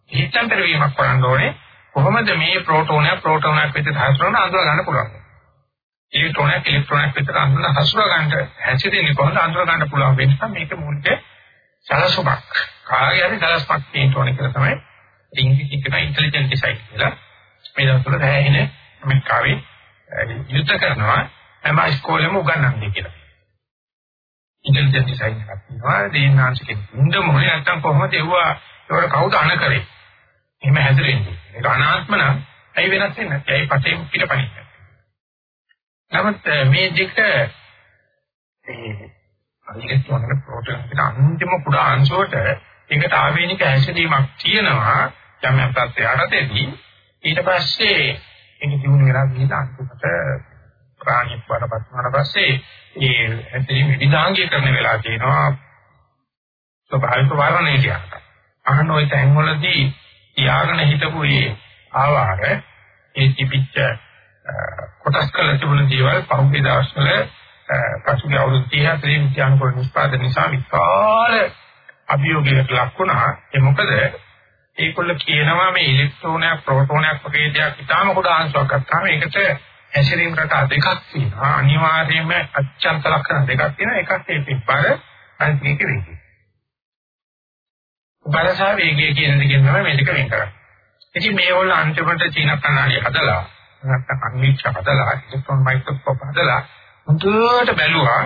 හිතන් පෙරවීමක් කරන්න ඕනේ. කොහොමද මේ ප්‍රෝටෝනයක් ප්‍රෝටෝනයක් විදිහට හසුරවන අඳුර ගන්න පුළුවන්? ඉලෙක්ට්‍රෝනයක් ඉලෙක්ට්‍රෝනයක් විතර අඳුර හසුර ගන්න හැසිරෙන්නේ කොහොමද අඳුර ගන්න පුළුවන් වෙන නිසා මේක මූලික සලසුමක්. කාගේ හරි සලස්මක් තියෙන්න ඕනේ කියලා තමයි ඉංග්‍රීසි කියන ඉන්ටෙලිජන්ට් ඩිසයින් කියලා. මේ දවස්වල දැහැින අමරිකාවේ යුද්ධ කරනවා. හැම ඉස්කෝලේම උගන්වන්නේ කියලා. ඉන්ටෙලිජන්ට් ඩිසයින් එකක් තියෙනවා දේනාංශ කෙනෙක්. මුඳ මොනේ නැත්තම් කොහොමද ඒවා ඒවට කවුද අණ කරේ? එහෙම හැදෙන්නේ. ඒක අනාත්ම නම් ඇයි වෙනස් වෙන්නේ? ඇයි පතේ පිටපණින්න? නමුත් මේ දෙක ඒකත් වගේ ප්‍රෝටීන් එක අන්තිම කුඩා අංශුවට ඒකට ආවේනික හැසිරීමක් තියෙනවා යම් යම් තත්ත්වයකටදී ඊට පස්සේ ඒක දිනු වෙලා ගිහින් අන්තිමට ප්‍රාණි වඩපත් වුණාට පස්සේ ඒ හැසිරීම විවිධාංගීකරණය වෙලා තියෙනවා ස්වභාවික වර්ණය කියනවා. අහන ওই තැන්වලදී තියාගෙන හිටපු ඒ ආවාර ඒ තිබිච්ච කොටස් කළ තිබුණ දේවල් පහුගිය දවස්වල පසුගිය අවුරුදු 30 ශ්‍රී විද්‍යානුකූල නිෂ්පාදන නිසා විශාල අභියෝගයකට ලක් වුණා. ඒ මොකද ඒකොල්ල කියනවා මේ ඉලෙක්ට්‍රෝනයක් ප්‍රෝටෝනයක් වගේ දෙයක් ඉතාම කොට අංශයක් ගත්තාම ඒකට හැසිරීම රටා දෙකක් තියෙනවා. අනිවාර්යයෙන්ම අච්ඡන්ත ලක්ෂණ දෙකක් තියෙනවා. එකක් ඒ පිටපර අනිත් එක වේගය. බලස වේගය කියන දෙකෙන් තමයි මේ දෙක වෙන් කරන්නේ. ඉතින් මේගොල්ලෝ අන්තිමට චීන කණ්ණාඩි හදලා නැත්නම් අන්විච්ච හදලා ඉලෙක්ට්‍රෝන මයික්‍රොස්කෝප් හදලා මුදුවට බැලුවා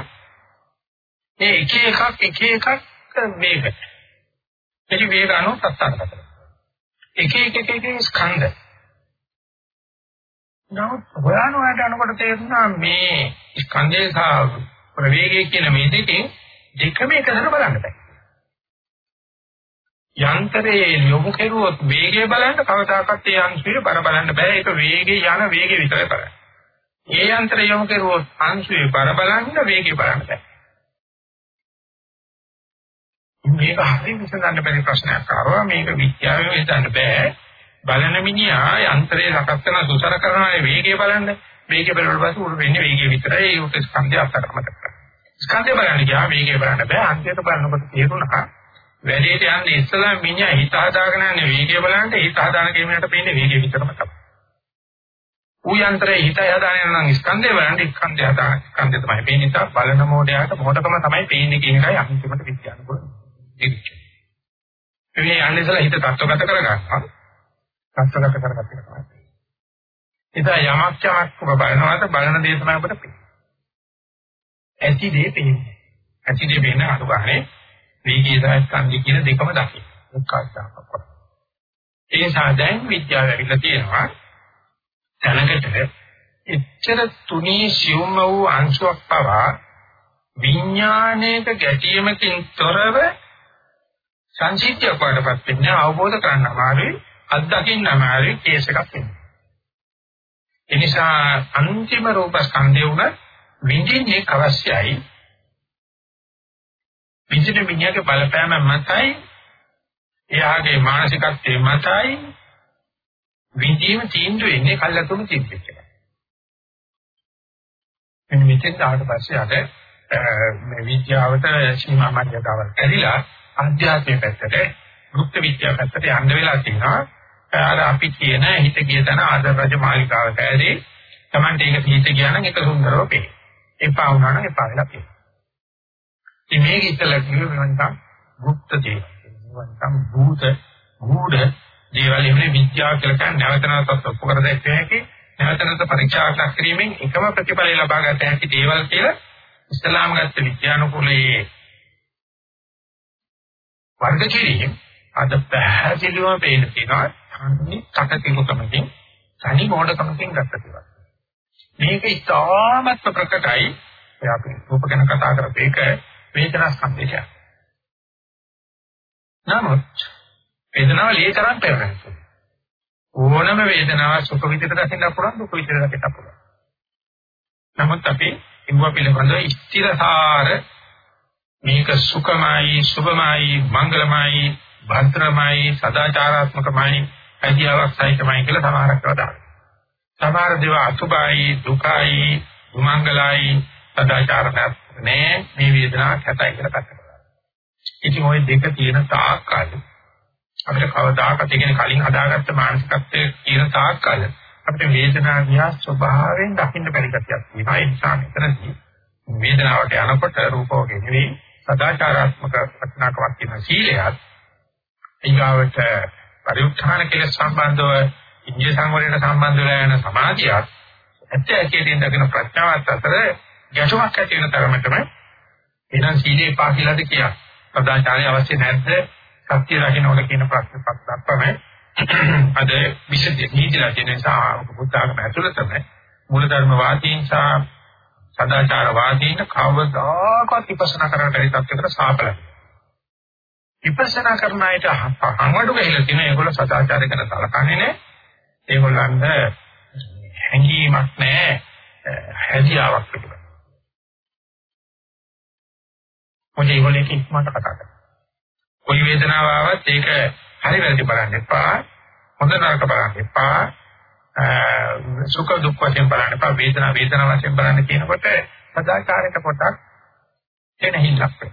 මේ එක එකක් එක එකක් වේග. එනි වේග අනුව සත්‍යකට කරලා. එක එක එක එක ස්කන්ධ. නමුත් හොයන හොයන යනකොට තේරුණා මේ ස්කන්ධය සහ ප්‍රවේගය කියන මේ දෙකෙන් දෙකම එකතර බලන්න බෑ. යන්ත්‍රයේ යොමු කෙරුවොත් වේගය බලන්න කවදාකවත් ඒ අංශුවේ බර බලන්න බෑ. ඒක වේගය යන වේගය විතරයි බලන්නේ. ඒ යන්ත්‍රය යොමු කෙරුවොත් අංශුවේ බර බලන්න වේගය බලන්න බෑ. මේක හරිය විසඳන්න බැරි ප්‍රශ්නයක් ආවා. මේක විද්‍යාවෙන් විසඳන්න බෑ. බලන මිනිහා යන්ත්‍රයේ සකස් කරන සුසර කරන වේගය බලන්න. වේගය බලනකොට පස්සේ උඩ වෙන්නේ වේගය විතරයි. ඒක ස්කන්ධය අත්තරම කරා. ස්කන්ධය බලන්න ගියා වේගය බලන්න බෑ. අන්තිමට බලනකොට තේරුණා වැඩේට යන්නේ ඉස්සලා මිනිහා හිත හදාගෙන යන්නේ වේගය බලන්න හිත හදාන කෙනාට පේන්නේ වේගය විතරම තමයි. ඌ යන්ත්‍රයේ හිත හදාගෙන නම් ස්කන්ධය බලන්න ස්කන්ධය හදාන ස්කන්ධය තමයි පේන්නේ. නිසා බලන මොඩයාට මොඩකම තමයි පේන්නේ කියන එකයි අන්තිමට විද්‍යානුකූල දෙවිච්ච. මේ යන්නේ ඉස්සලා හිත තත්ත්වගත කරගන්නවා. තත්ත්වගත කරගත්ත එක තමයි. ඉතින් යමක් යමක් ඔබ බලනවාට බලන දේ තමයි ඔබට පේන්නේ. ඇති දේ පේන්නේ. ඇති දේ වෙන අනුගානේ වේගය සහ ස්කන්ධය කියන දෙකම දකින්න. උත්කාශාවක් වගේ. ඒ නිසා දැන් විද්‍යාව ඇවිල්ලා තියෙනවා දැනකට එච්චර තුනී සියුම් වූ අංශුවක් පවා විඥානයක ගැටීමකින් තොරව සංසිද්ධියක් වඩපත් වෙන්නේ අවබෝධ කරගන්න අමාරුයි අත්දකින්න අමාරුයි කේස් එකක් වෙනවා. ඒ නිසා අන්තිම රූප ස්කන්ධය උන විඳින්නේ අවශ්‍යයි විඳින මිනිහගේ බලපෑම මතයි එයාගේ මානසිකත්වයේ මතයි විඳීම තීන්දුව වෙන්නේ කල්ලාතුම තීන්දුවක් එක. එන්න මෙතෙන් ආවට පස්සේ අද මේ විද්‍යාවට සීමා මධ්‍යතාවල් ඇරිලා අධ්‍යාත්මය පැත්තට වෘත්ත විද්‍යාව පැත්තට යන්න වෙලා තිනවා. අර අපි කියන හිත ගිය තැන ආදර රජ මාලිකාවට ඇරේ Tamante ඒක හිත ගියා නම් ඒක සුන්දරව පේනවා. එපා වුණා නම් එපා වෙලා පේනවා. ඉතින් මේක ඉතලා කිව්ව මෙවන්තම් গুপ্ত දේවල්. මෙවන්තම් භූත ගුඪ දේවල් එන්නේ විද්‍යාව කියලා කියන්නේ නැවත නැවතත් ඔප්පු කර දැක්විය හැකි නැවත නැවත පරීක්ෂා කිරීමෙන් එකම ප්‍රතිඵලය ලබා ගන්න හැකි දේවල් කියලා ඉස්ලාම ගත්ත විද්‍යානුකූලයේ වර්ග කිරීම අද පැහැදිලිවම පේන තියෙනවා තනි කටතිමුකමකින් තනි මොඩකමකින් ගත්ත දේවල්. මේක ඉතාමත් ප්‍රකටයි. අපි රූප ගැන කතා කරපු එක වේදනා ස්කන්ධය. නමුත් වේදනාව ලේතරම් පෙරහැරෙනවා. ඕනම වේදනාවක් සුඛ විදිහට දකින්න පුළුවන් දුක විදිහට දකින්න පුළුවන්. නමුත් අපි ඉව පිළිබඳව ස්ථිරසාර මේක සුඛමයි සුභමයි මංගලමයි භද්‍රමයි සදාචාරාත්මකමයි අධ්‍යාවක් සහිතමයි කියලා සමහරක් කරලා සමහර දේවා අසුභයි දුකයි දුමංගලයි සදාචාරණයක් නෑ මේ වේදනාවක් හැතයි කියලා පැත්තකට. ඉතින් ওই දෙක තියෙන තාක්කල් අපිට කවදාකවත් ඒ කියන්නේ කලින් හදාගත්ත මානසිකත්වයේ තියෙන තාක්කල් අපිට වේදනාව දිහා ස්වභාවයෙන් දකින්න බැරි කතියක් තියෙනවා. ඒ නිසා මෙතනදී වේදනාවට යනකොට රූපෝගේ නෙවෙයි සදාචාරාත්මක වටිනාකමක් තියෙන සීලයත් ඊගාවට පරිඋත්ථාන කෙලෙස් සම්බන්ධව ඉන්දිය සංවරයට සම්බන්ධ වෙලා යන සමාධියත් ඇත්ත ඇකේදී දකින ප්‍රඥාවත් අතර ගැටුමක් ඇති වෙන තරමටම එහෙනම් සීලේ පා කියලාද කියා. සදාචාරය අවශ්‍ය නැද්ද? සත්‍ය රකින්නවල කියන ප්‍රශ්නපත් දක්වම අද විශේෂ නීතිලා තියෙන නිසා බුද්ධ ආගම ඇතුළතම මූලධර්ම වාදීන් සහ සදාචාරවාදීන් කවදාකවත් විපස්සනා කරන්න බැරි තත්යකට සාපලයි. විපස්සනා කරන අයට අහමඩු ගහලා තියෙන ඒගොල්ලෝ සදාචාරය ගැන සලකන්නේ නැහැ. ඒගොල්ලන්ට හැඟීමක් නැහැ. හැදියාවක් තිබුණා. මොකද ඒගොල්ලෝ එක ඉක්මනට කතා කරනවා. කොයි වේදනාව ආවත් ඒක හරි වැරදි බලන්න එපා. හොඳ නරක බලන්න එපා. සුඛ දුක් වශයෙන් බලන්න එපා. වේදනා වේදනා වශයෙන් බලන්න කියනකොට සදාචාරයක පොතක් එන හිල්ලක්.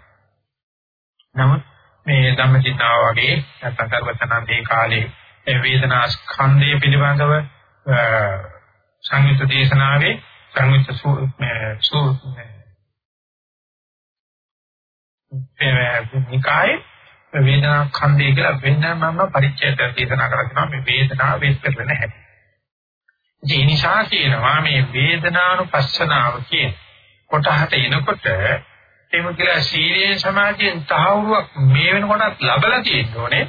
නමුත් මේ ධම්මචිතාව වගේ නැත්නම් කරවතනන්දේ කාලේ මේ වේදනා ස්කන්ධය පිළිබඳව සංයුත් දේශනාවේ සංයුත් සූ නිකායේ වේදනා ඛණ්ඩය කියලා වෙනමම පරිච්ඡේද දේශනා කරලා තියෙනවා මේ වේදනාව වෙස් කරන හැටි. ඒ නිසා කියනවා මේ වේදනානුපස්සනාව කියන කොටහට එනකොට එහෙම කියලා සීලයෙන් සමාධියෙන් තහවුරුවක් මේ වෙනකොටත් ලැබලා තියෙන්න ඕනේ.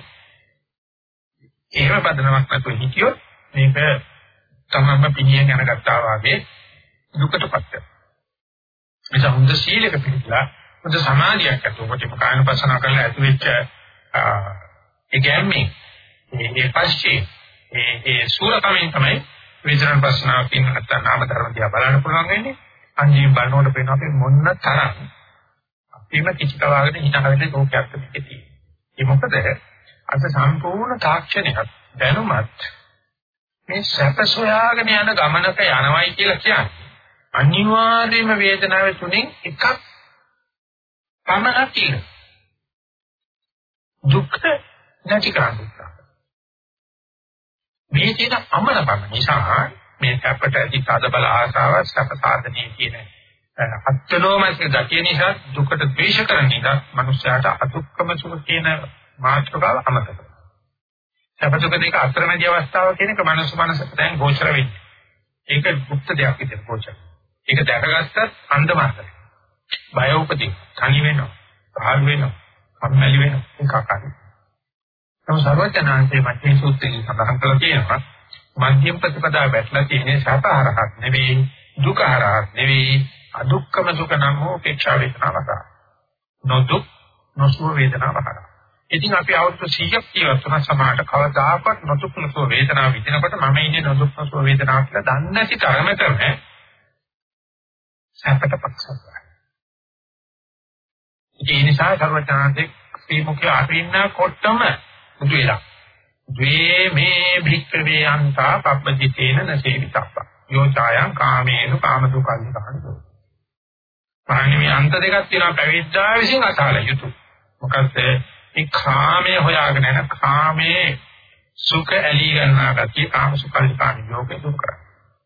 එහෙම පදනමක් නැතුව හිටියොත් මේක තමම පිළියෙන් යනගත්තා වගේ දුකටපත් වෙනවා. මේ හොඳ සීලයක පිළිපදලා හොඳ සමාධියක් ඇතුව කොට කායනපසන කරලා ඇති වෙච්ච ඒ ගැම්මේ මේ පස්සේ ඒ ඒ සූරකමෙන් තමයි විචරණ ප්‍රශ්නාව කියන නැත්නම් නාම ධර්ම දිහා බලන්න පුළුවන් වෙන්නේ. අන්ජීව බලනකොට පේන අපේ මොන්න තරම් අපිම කිචකවාගෙන හිනා වෙන ලෝකයක් තියෙන්නේ. ඒ මොකද? අද සම්පූර්ණ තාක්ෂණයක් දැනුමත් මේ සැප සොයාගෙන යන ගමනක යනවයි කියලා කියන්නේ. අනිවාර්යයෙන්ම වේදනාව තුنين එකක් පමණක් තියෙන දුක් නැති කරන්නේ මේ තියෙන අමන බව නිසා මේ සැපට ඇති සාද බල ආසාව සැප සාධනයේ කියන අත්තනෝමයි දකිය නිසා දුකට ද්වේෂ කරන නිසා මනුස්සයාට අදුක්කම සුඛ කියන මාතෘකාව අමතක වෙනවා. සැපසුඛ දෙක අතරමැදි අවස්ථාව කියන එක මනස මනස දැන් ගෝචර වෙන්නේ. ඒක මුක්ත දෙයක් විදිහට ගෝචර. ඒක දැකගත්තත් අන්ධමාර්ගය. බය උපදී, තනි වෙනවා, පහළ වෙනවා, කම්මැලි වෙනවා, ඒක ආකාරයි. තම සර්වඥාන්සේ මැදින් සූත්‍රයේ සඳහන් කරලා තියෙනවා මධ්‍යම ප්‍රතිපදාව වැටලා තියෙන්නේ සපහරහක් නෙවෙයි දුකහරහක් නෙවෙයි අදුක්කම සුඛ නම් හෝ උපේක්ෂා වේදනාවක. නොදුක් නොසුව වේදනාවක. ඉතින් අපි අවුරුදු 100ක් ජීවත් වුණ සමාජයට කවදාකවත් නොදුක් නොසුව වේදනාව විඳිනකොට මම ඉන්නේ නොදුක් නොසුව වේදනාව කියලා දන්නේ නැති තරමටම සැපට පක්ෂයි. ඒ නිසා සර්වඥාන්සේ ප්‍රේමකේ අරින්න කොටම බුදු වෙලා. ද්වේ මේ භික්ඛවේ අන්තා පබ්බජිතේන නසේවිතප්ප. යෝචායං කාමේන කාමදුකල්ලිකාණෝ. පාණි මේ අන්ත දෙකක් තියෙනවා පැවිද්දා විසින් අසාල යුතුය. මොකද මේ කාමයේ හොයාගෙන යන කාමයේ සුඛ ඇලී ගන්නා ගතිය කාම සුඛල්ලිකාණෝ යෝගේ දුක කරා.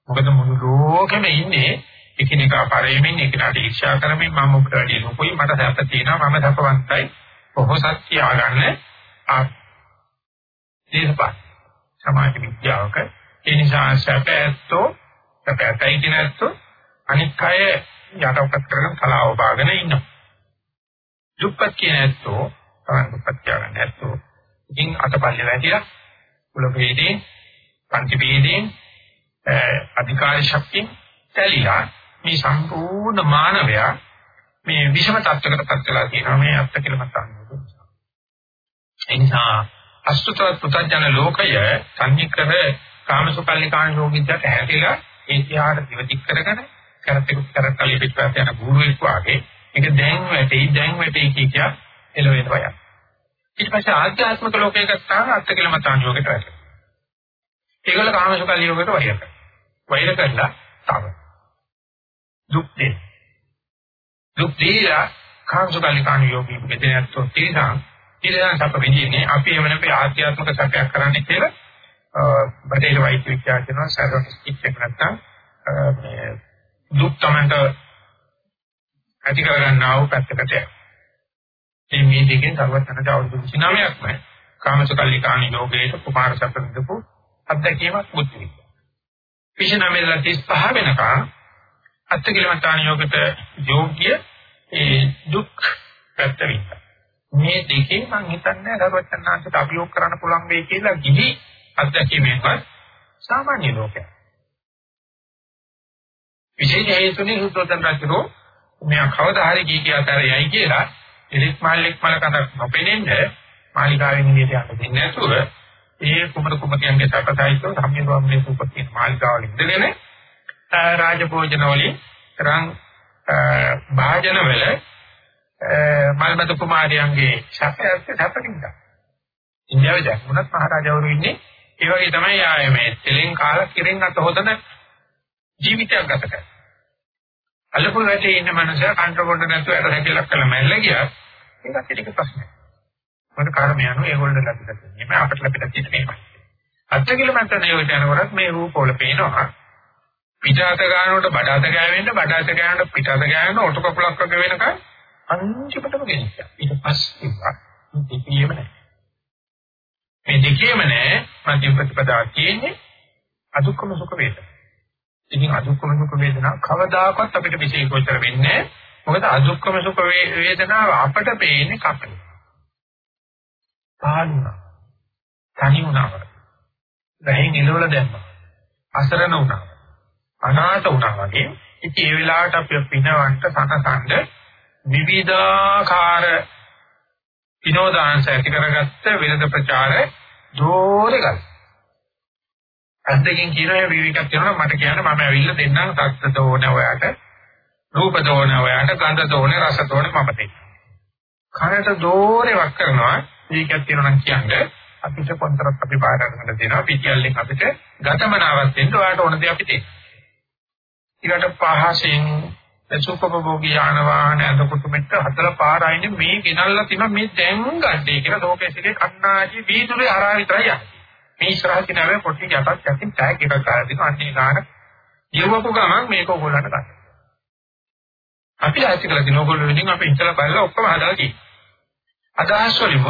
මොකද මුළු ලෝකෙම ඉන්නේ එකිනෙකා පරෙමින් එකිනෙකාට ඊර්ෂ්‍යා කරමින් මම උකට වැඩි ලොකුයි මට සැප තියෙනවා මම සැපවන්තයි පොහොසත් කියාගන්න ආ දේශපාල සමාජ විද්‍යාවක ඒ නිසා සැපැත්තෝ සැපැතයි කියනැත්තෝ අනික් අය යටපත් කරගෙන කලාව බාගෙන ඉන්නවා දුප්පත් කියනැත්තෝ තමන් දුප්පත් කියනන්නේ නැත්තෝ ඉතින් අතපල්ලේ වැටිලා කුල වේදී පන්ති වේදී අධිකාරී ශක්තිය තැලිලා මේ සම්පූර්ණ මානවයා මේ විෂම තත්ත්වයකට පත් වෙලා තියෙනවා මේ අත්ති කියලා මතන්නේ. ඒ නිසා අසුතවත් පුතඥ ලෝකය සංනිකර කාමසුකල්ලිකාණ යෝගින්දට හැටිලා ඒ තියාට දිවතික් කරගෙන කරතෙකු කරකලිය පිටපත යන ගුරුවෙක් වාගේ ඒක දැන් වැටෙයි දැන් වැටෙයි කිය එළවෙනවා යන. ඊට පස්සේ ආධ්‍යාත්මික ලෝකයක ගත්තාම අත්ති කියලා මතන්නේ යෝගයට වැටෙනවා. ඒගොල්ල කාමසුකල්ලිය යෝගයට වෛර කරනවා. වෛර කරලා තමයි දුක් දෙන. දුක් දීලා කාංශකලිකාණ යෝගී මෙතනත් තීරණ තීරණ සැප විඳින්නේ අපි එවන මේ ආධ්‍යාත්මික සැපයක් කරන්නේ කියලා බටේල වෛද්‍ය විද්‍යාව කියනවා සර්වස්ටික් එක නැත්තම් මේ දුක් තමන්ට ඇති කරගන්නා වූ පැත්තකට යනවා. මේ දෙකෙන් සර්වඥට අවුරුදු 29ක්ම කාමසකල්ලිකාණ යෝගයේ කුමාර සැප විඳපු අත්දැකීමක් බුද්ධ විද්‍යාව. 29 35 වෙනකම් අත්කිලමතාන යෝගයට යෝග්‍ය ඒ දුක් පැත්ත විඳ. මේ දෙකේ මම හිතන්නේ දරුවචනාංශයට අභියෝග කරන්න පුළුවන් වෙයි කියලා ගිහි අත්දැකීමෙන්වත් සාමාන්‍ය ලෝකයක්. විශේෂ හේතුනේ සුද්ධෝදන රජුරෝ මෙයා කවදා හරි කී කියා කරයයි කියලා ඉලික් මාල්ලෙක් මල කඳක් නොපෙනෙන්න මාලිකාවෙන් එළියට යන්න දෙන්නේ නැතුව ඒ කුමරු කුමකියන්ගේ සැපසයිතෝ සම්මිරවම්නේ සුපතින් මාලිකාවල ඉඳගෙන රාජභෝජන වලින් රං භාජන වල මල්මත කුමාරයන්ගේ ශක්තියත් සැපකින්දා ඉන්දියාවේ දැක්මුණත් මහරජවරු ඉන්නේ. ඒ වගේ තමයි ආයේ මේ තෙලෙන් කාලා කිරෙන් අත හොදන ජීවිතයක් ගත කරන්නේ. අලපු රටේ ඉන්න මනුස්සයා කන්ට්‍රෝල් නැතුව අර හැකිලක් කළ මැල්ල ගියා. ඒකත් ටික ප්‍රශ්නයක්. මොකද කර්මය අනුව ඒගොල්ලෝ ලැබිලා තියෙන්නේ. මේ අපිට ලැබිලා තියෙන්නේ මේකයි. අත්කිල මන්ත්‍රණ යෝජන යනකොට මේ රූපවල පේනවා. පිටාත ගන්නකොට බඩාත ගෑවෙන්න බඩාත ගෑනකොට පිටාත ගෑවෙන්න ඔටු කකුලක් වගේ වෙනකන් අන්තිමටම ගෙනිච්චා. ඊට පස්සේ දෙකේම නැහැ. මේ දෙකේම නැහැ මධ්‍යම ප්‍රතිපදාව තියෙන්නේ අදුක්කම සුඛ වේදනා. ඉතින් අදුක්කම සුඛ වේදනා කවදාකවත් අපිට විශේෂ ගෝචර වෙන්නේ මොකද අදුක්කම සුඛ වේදනාව අපට පේන්නේ කපේ. පාළුණා. තනි වුණා. වැහින් ඉලවල දැම්මා. අසරණ වුණා. අනාථ වුණා වගේ. ඉතින් ඒ වෙලාවට අපි පිනවන්ට සනසඳ විවිධාකාර විනෝදාංශ ඇති කරගත්ත විරද ප්‍රචාර දෝරේ ගන්න. අද්දකින් කියන විවිධයක් තියෙනවා මට කියන්න මම ඇවිල්ලා දෙන්නම් සත්ත්ව දෝන ඔයාට රූප දෝන ඔයාට ගන්ධ දෝන රස දෝන මම දෙන්නම්. කනට දෝරේ වක් කරනවා විවිධයක් තියෙනවා නම් කියන්නේ අපිට පොන්තරක් අපි බාර ගන්න දෙනවා පිටියල්ලෙන් අපිට ගතමනාවක් දෙන්න ඔයාට ඕන දේ අපි දෙන්න. ඊට පහසෙන් සුඛභෝගී යාන වාහන අදකොට මෙත්ත හතර පාර ආයිනේ මේ ගෙනල්ලා තියෙන මේ දැන් ගන්නේ කියලා ලෝකෙසිකේ කන්නාජි වීදුරේ හරහා විතරයි යන්නේ. මේ ඉස්සරහ කියනවේ පොටි යටත් යටින් ටැග් එකක් ගන්න දෙනවා අන්නේ ගන්න. යෙවපු ගමන් මේක ඕගොල්ලන්ට ගන්න. අපි ආච්චි කරලා දින ඕගොල්ලෝ වෙනින් අපි ඉතලා බලලා ඔක්කොම හදාලා තියෙනවා. අදහස් වලින්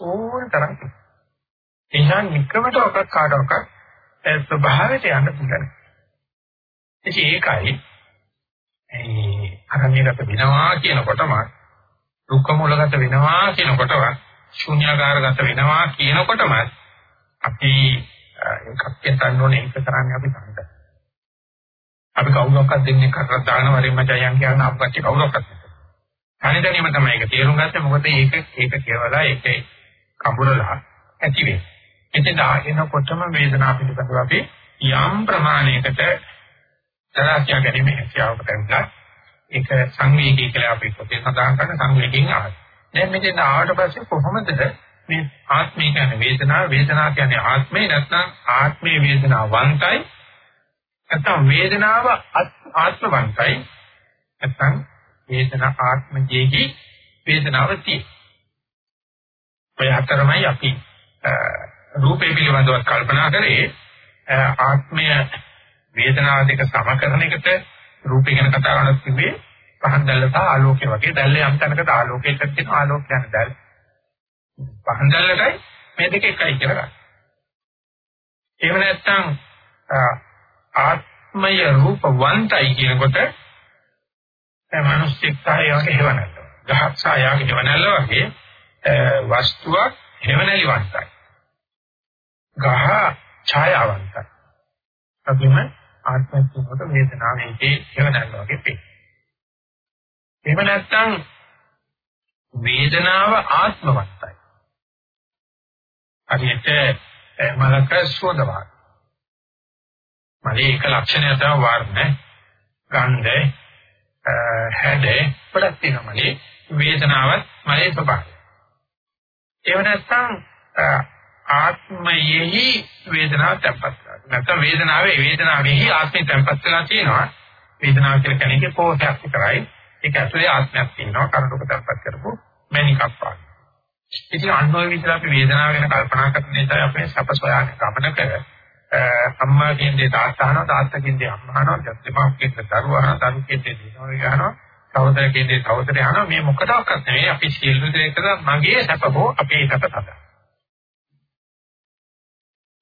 ඕන තරම්. එහෙනම් නිකමට ඔක කාඩවක ස්වභාවයට යන්න පුළුවන්. ඉතින් ඒකයි ඒ අරණ්‍යගත වෙනවා කියනකොටම දුක්ඛ මූලගත වෙනවා කියනකොටම ශුන්‍යාකාරගත වෙනවා කියනකොටම අපි එකක් හිතන්න ඕනේ ඒක කරන්නේ අපි සංක. අපි කවුරක්වත් දෙන්නේ කරලා දාන වරින් මචයන් කියන අපකට කවුරක්වත් අනිදැනීම තමයි ඒක තේරුම් ගත්තේ මොකද ඒක ඒක කියලා ඒකේ කඹරලා ඇති වෙන්නේ. එතන ආගෙනකොටම වේදනාව පිළිබඳව අපි යම් ප්‍රමාණයකට තරහා ගැනීම හැකියාව කරගන්න. ඒක සංවේගී කියලා අපි පොතේ සඳහන් කරන සංවේගයෙන් ආවයි. දැන් මෙතන ආවට පස්සේ කොහොමද මේ ආත්මය කියන්නේ වේදනාව. වේදනාව කියන්නේ ආත්මය. නැත්නම් ආත්මේ වේදනාවන්තයි. නැත්නම් වේදනාව ආත්මවන්තයි. නැත්නම් වේදනා ආත්මජේහි වේදනාව තියෙයි. ඔය හතරමයි අපි රූපේ පිළිබඳව කල්පනා කරේ. ආත්මය වේදනාව දෙක සම කරන එකට රූපේ ගැන කතා කරනත් තිබේ පහන් දැල්ල සහ ආලෝකය වගේ. දැල්ලේ යම් තැනකට ආලෝකයකට තියෙන ආලෝකය යන දැල්ල පහන් දැල්ලටයි මේ දෙක එකයි කියලා ගන්න. එහෙම නැත්නම් ආත්මය රූපවන්තයි කියනකොට ඒ මිනිස්සෙක් තමයි වගේ හේවනල්ල. ගහක් සායාගේ හේවනල්ල වගේ වස්තුවක් හේවනලිවන්තයි. ගහ ඡායාවන්තයි. අපිම ආත්මය කියනකොට වේදනාව මේකේ හේවනල්ල වගේ පේනවා. එහෙම නැත්නම් වේදනාව ආත්මවන්තයි. හරියට මලක සෝදවා. මලේ එක ලක්ෂණය තමයි වර්ණ, ගන්ධ, හැඩ පොඩක් තියෙනවා මලේ වේදනාවත් මලේ ස්වභාවය. ඒව නැත්නම් ආත්මයෙහි වේදනාව තැම්පත් කරනවා. නැත්නම් වේදනාවේ වේදනාවෙහි ආත්මය තැම්පත් වෙලා තියෙනවා. වේදනාව කියලා කියන්නේ කෝෂයක් විතරයි. ඒක ඇතුලේ ආත්මයක් තියෙනවා. කරුණක තැම්පත් කරපු මැනිකක් වගේ. ඉතින් අන්වය විදිහට අපි වේදනාව ගැන කල්පනා කරන නිසා අපේ සැප සොයාගෙන ගමනක අම්මා කියන්නේ තාත්තා අහනවා තාත්තා කියන්නේ අම්මා අහනවා දෙමව් කියන්නේ දරුවා අහනවා දරු කියන්නේ දිනෝර අහනවා සහෝදර කියන්නේ සහෝදරය අහනවා මේ මොකටවත් නෙවෙයි අපි සියලු දෙයක මගේ සැප හෝ අපේ සැප තමයි.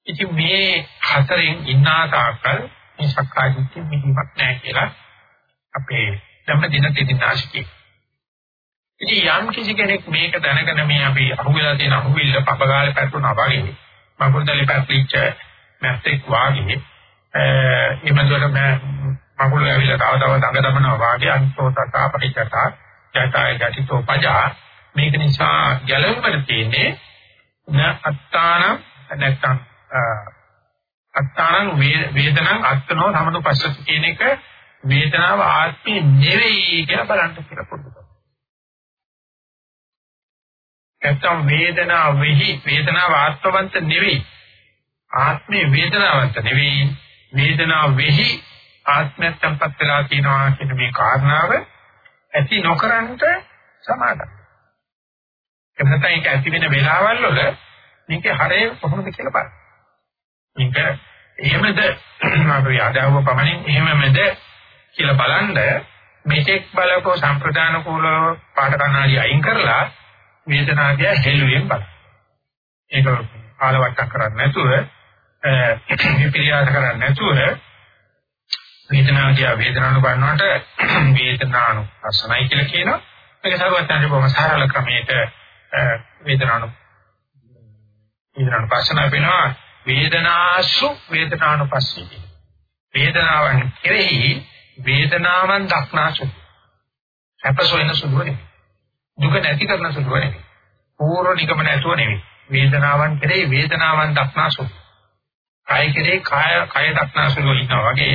ඉතින් මේ හතරෙන් ඉන්නා තාක්කල් මේ සක්කාය දිට්ඨිය මිදීමක් නැහැ කියලා අපේ ධම්ම දින දෙදිනාශිකේ ඉතින් යම් කිසි කෙනෙක් මේක දැනගෙන මේ අපි අහුවෙලා තියෙන අහුවිල්ල පපගාලේ පැතුනා වගේ මකුරුදලේ පැතිච්ච මැස්සෙක් වාගේ එමන්දුවට මඟුල් ඇවිල්ලා තව තව දඟ දමනවා වාගේ අන්තෝතතා පටිච්චතා ජටය ජටිතෝ පජා මේක නිසා ගැලවෙන්න තියෙන්නේ න අත්තාන නැත්තම් අත්තාන වේදනං අත්නෝ සමනුපස්සති කියන එක වේදනාව ආත්මේ නෙවෙයි කියලා බලන්න කියලා පොදුක. නැත්තම් වේදනාව වෙහි වේදනාව ආත්මවන්ත නෙවෙයි. ආත්මේ වේදනාවන්ත නෙවෙයි. වේදනාව වෙහි ආත්මයක් tempත් වෙලා තියෙනවා කියන මේ කාරණාව ඇති නොකරන්ට සමාදම්. එහෙනම් ඒක ඇති වෙන වෙලාවල් වල මේකේ හරය කොහොමද කියලා බලන්න. මේක එහෙමද අපි ආදාව පමණින් එහෙමමද කියලා බලනද මේකෙක් බලකෝ සම්ප්‍රදාන කූලව පාට කණ්ණාඩි අයින් කරලා වේදනාදිය හෙළුවෙන් බලන්න. ඒක ආලවට්ටම් කරන්නේ නැතුව විපිරියාස කරන්නේ නැතුව වේදනාදිය වේදනානු බලනකොට වේදනානු අසනයි කියලා කියනවා. ඒක සර්වඥාන්සේ බොහොම සරල ක්‍රමයකට වේදනානු වේදනානු පස්සන වෙනවා වේදනාසු වේදනානුපස්සී. වේදනාවන් කෙරෙහි වේදනාවන් දක්නාසු. සැපසොයන සුදුව නෙවෙයි. දුක නැති කරන සුදුව නෙවෙයි. පූර්ව නිගමන ඇතුව නෙවෙයි. වේදනාවන් කෙරෙහි වේදනාවන් දක්නාසු. කාය කෙරෙහි කාය කය දක්නාසු ඉන්නවා වගේ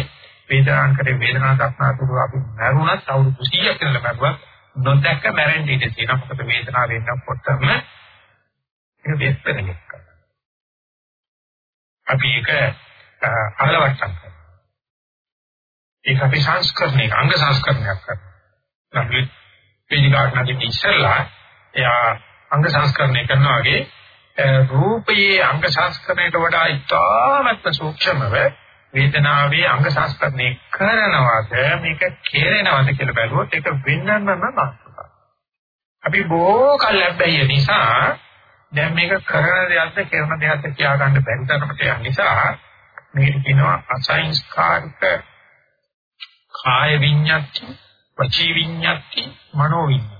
වේදනාන් කරේ වේදනාවක් දක්නාසු අපි මරුණත් අවුරුදු 100ක් කියලා මරුවත් නොදැක්ක මැරෙන්න ඉඩ තියෙනවා. මොකද වේදනාව වෙනකොටම ඒක දෙස්පෙනෙක්. අපි ඒක අලවට්ටම් කරනවා. ඒක අපි සංස්කරණය අංග සංස්කරණයක් කරනවා. අපි පිළිගාට නැති ඉස්සෙල්ලා එයා අංග සංස්කරණය කරනවා වගේ රූපයේ අංග සංස්කරණයට වඩා ඉතාමත් සූක්ෂමව වේදනාවේ අංග සංස්කරණය කරනවාද මේක කෙරෙනවාද කියලා බැලුවොත් ඒක වෙන්නම මාතෘකාවක්. අපි බොහෝ කල් ලැබෙයි නිසා දැන් මේක කරන දෙයක්ද කරන දෙයක්ද කියා ගන්න බැරි තරමට යන නිසා මේක කියනවා අසංස්කාරික කාය විඤ්ඤාති වචී විඤ්ඤාති මනෝ විඤ්ඤාති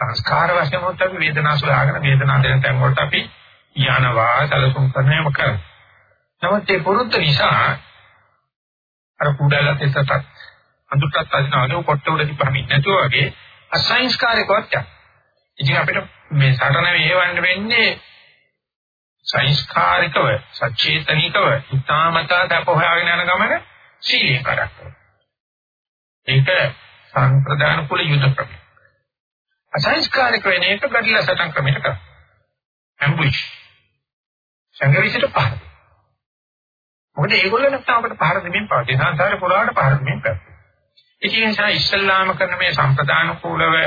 සංස්කාර වශයෙන් මොකද අපි වේදනා සොයාගෙන වේදනා දෙන තැන් වලට අපි යනවා සැලසුම් කරනවම කරනවා. නමුත් ඒ පුරුද්ද නිසා අර කුඩලත් එතට අඳුටත් අදිනවනේ කොට උඩ දිපහමින් නැතුව වගේ අසංස්කාරිකවත් යනවා. ඉතින් අපිට මේ සටන වේවන්න වෙන්නේ සංස්කාරිකව සචේතනිකව ඉතාමතා දප හොයාගෙන යන ගමන සීලයෙන් කරක්කව. ඒක සම්ප්‍රදාන කුල යුද ක්‍රමය. අසංස්කාරික වෙන එක ගඩිලා සටන් ක්‍රමයකට කරා. ඇම්බුෂ්. සංගවිසිට පහර. මොකද ඒගොල්ලෝ නැත්නම් අපිට පහර දෙමින් පවතින සංසාරේ පුරාට පහර දෙමින් පැවතුන. ඒ නිසා ඉස්ලාම කරන මේ සම්ප්‍රදාන කුලව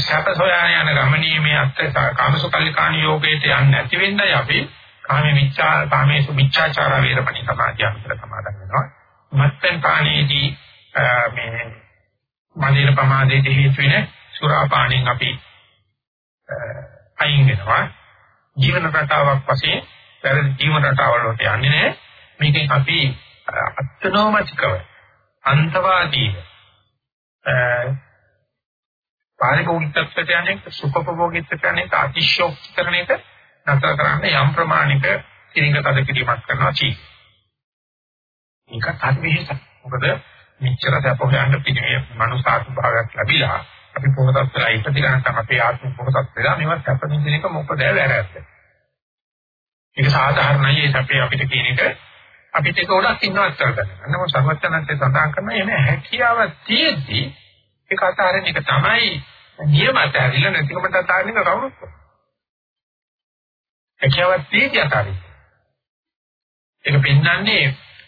සැප සොයාන යන ගමනේ මේ අත් කාමසුකල්ලිකාණ යෝගයට යන්නේ නැති වෙන්නයි අපි කාමේ මිච්ඡා කාමේසු මිච්ඡාචාර වේරමණී සමාධිය අතර සමාදන් වෙනවා. මත්පැන් පානේදී මේ මදින ප්‍රමාදයේ හේතු වෙන සුරාපාණෙන් අපි අයින් වෙනවා. ජීවන රටාවක් වශයෙන් වැරදි ජීවන රටාවල වලට යන්නේ නැහැ. මේකෙන් අපි අත්නෝමතිකව අන්තවාදීව පාරිභෝගිකත්වයට යන්නේ සුඛභෝගීත්වයට යන්නේ අතිශෝක්තිකරණයට නැතර කරන්න යම් ප්‍රමාණික කිරිඟ තද කිරීමක් කරනවා චී. ඒකත් හරි විශේෂයි. මොකද මෙච්චර සැප හොයන්න පිළිමේ මනුසාතු භාවයක් ලැබිලා අපි පොහොසත් වෙලා ඉපදි ගන්න අපේ ආත්ම පොහොසත් වෙලා මේවා සැප නිදින එක මොකද වැරද්ද. ඒක සාධාරණයි ඒ සැපේ අපිට කියන එක අපිට ඒක ගොඩක් ඉන්නවත් කරගන්න. නමුත් සර්වඥාන්සේ සඳහන් කරන එන හැකියාව තියෙද්දි ඒක අතාරින එක තමයි නියම අතාරින්න නැතිකමට අතාරින්න කවුරුත්. හැකියාවක් තියෙති අතාරින්න. ඒක පෙන්වන්නේ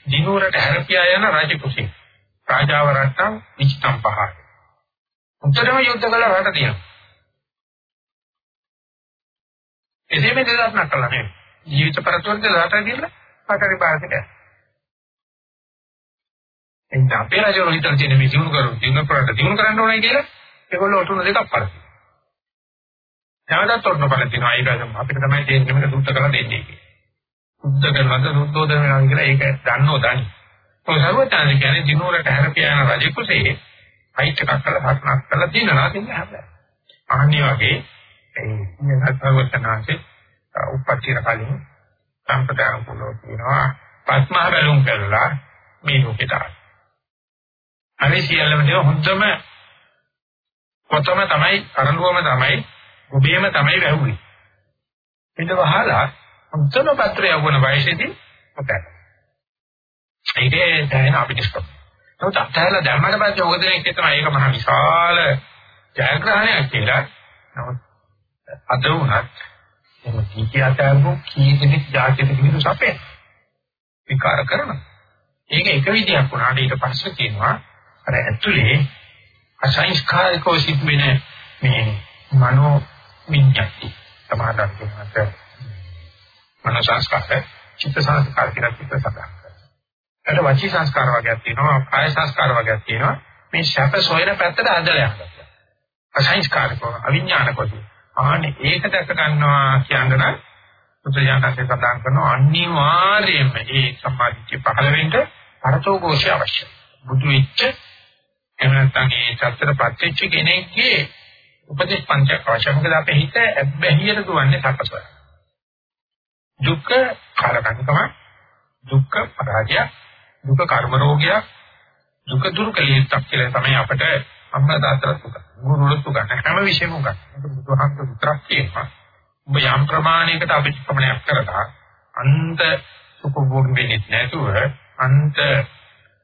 දිනුවරට හැරපියා යන රජ කුසී. රාජාව රට්ටම් විචිතම් පහයි. උත්තරම යුද්ධ කළ රට තියෙනවා. එසේ මේ දෙයක් නකලා නේ. ජීවිත පරතරද රට දින්න පතරි පාරකට. එන්න අපේ රජවරු හිතන තියෙන මේ දිනු කරු දිනු කරට දිනු කරන්න ඕනේ කියලා ඒගොල්ලෝ ඔටුන දෙකක් පරති. නැවතත් ඔටුන පරතිනවා ඒක අපිට තමයි තේරෙන්නේ මේක සුද්ධ කරලා දෙන්නේ කියලා. සුද්ධ කරනවද සුද්ධෝදන වෙනවා කියලා ඒක දන්නෝ දනි. ඔය සර්වඥාන් කියන්නේ දිනුවරට හැරපියාන රජ කුසේ හයිට් එකක් කරලා හත්නක් කරලා දිනනවා කියන්නේ හැබැයි. අහන්නේ වගේ ඒ සර්වඥාන්සේ උපත්තිර කලින් සම්පදාන කුලෝ කියනවා පස්මහ බැලුම් කරලා මේ ලෝකෙට ආවේ. අනේ සියල්ලම දේ හොඳම කොතම තමයි අරඬුවම තමයි ඔබේම තමයි වැහුවේ. ඊට වහලා හොඳම පත්‍රය වුණ වයසේදී අපට. ඒකේ දැනෙන අපිට නමුත් අතහැරලා දැම්මම පස්සේ ඔය දෙනෙක් තමයි ඒක මහ විශාල ජයග්‍රහණයක් කියලා. නමුත් අද වුණත් එහෙම කීකියාතරුම් කී දෙනෙක් ජාතියට කිවිසු සපේ. විකාර කරනවා. ඒක එක විදියක් වුණාට ඊට පස්සේ කියනවා අර ඇතුලේ අසංස්කාරිකව සිදුවෙන මේ මනෝ විඤ්ඤාති සමාදාන කියනකට මනෝ සංස්කාර චිත්ත සංස්කාර කියලා චිත්ත සදාන කරනවා. ඊට වචී සංස්කාර වර්ගයක් තියෙනවා කාය සංස්කාර වර්ගයක් තියෙනවා මේ ශප සොයන පැත්තට ඇදලා යනවා. අසංස්කාරිකව අවිඥානිකව ආනේ ඒක දැක ගන්නවා කියනනම් බුදුජානකසේ සඳහන් කරනවා අනිවාර්යයෙන්ම මේ සම්මාදිට්ඨිය පහළ වෙන්න පරතෝഘോഷය අවශ්‍යයි. බුදු වෙච්ච එහෙම නැත්නම් මේ සතර ප්‍රත්‍යක්ෂ කෙනෙක්ගේ උපදේශ පංචක අවශ්‍ය. මොකද අපේ හිත බැහැියට දුවන්නේ සකසවල. දුක්ඛ කාලකන්කම දුක්ඛ පරාජය දුක්ඛ කර්ම රෝගය දුක දුරු කලියත්තක් කියලා තමයි අපිට අම්මා තාත්තලා දුක. ගුරුවරු දුක හැම විශේෂම උගත්. බුදුහාමුදුරු විතරක් කියනවා. ඔබ යම් ප්‍රමාණයකට අභිෂ්ක්‍මණයක් කරලා අන්ත සුඛභෝග වෙන්නේ නැතුව අන්ත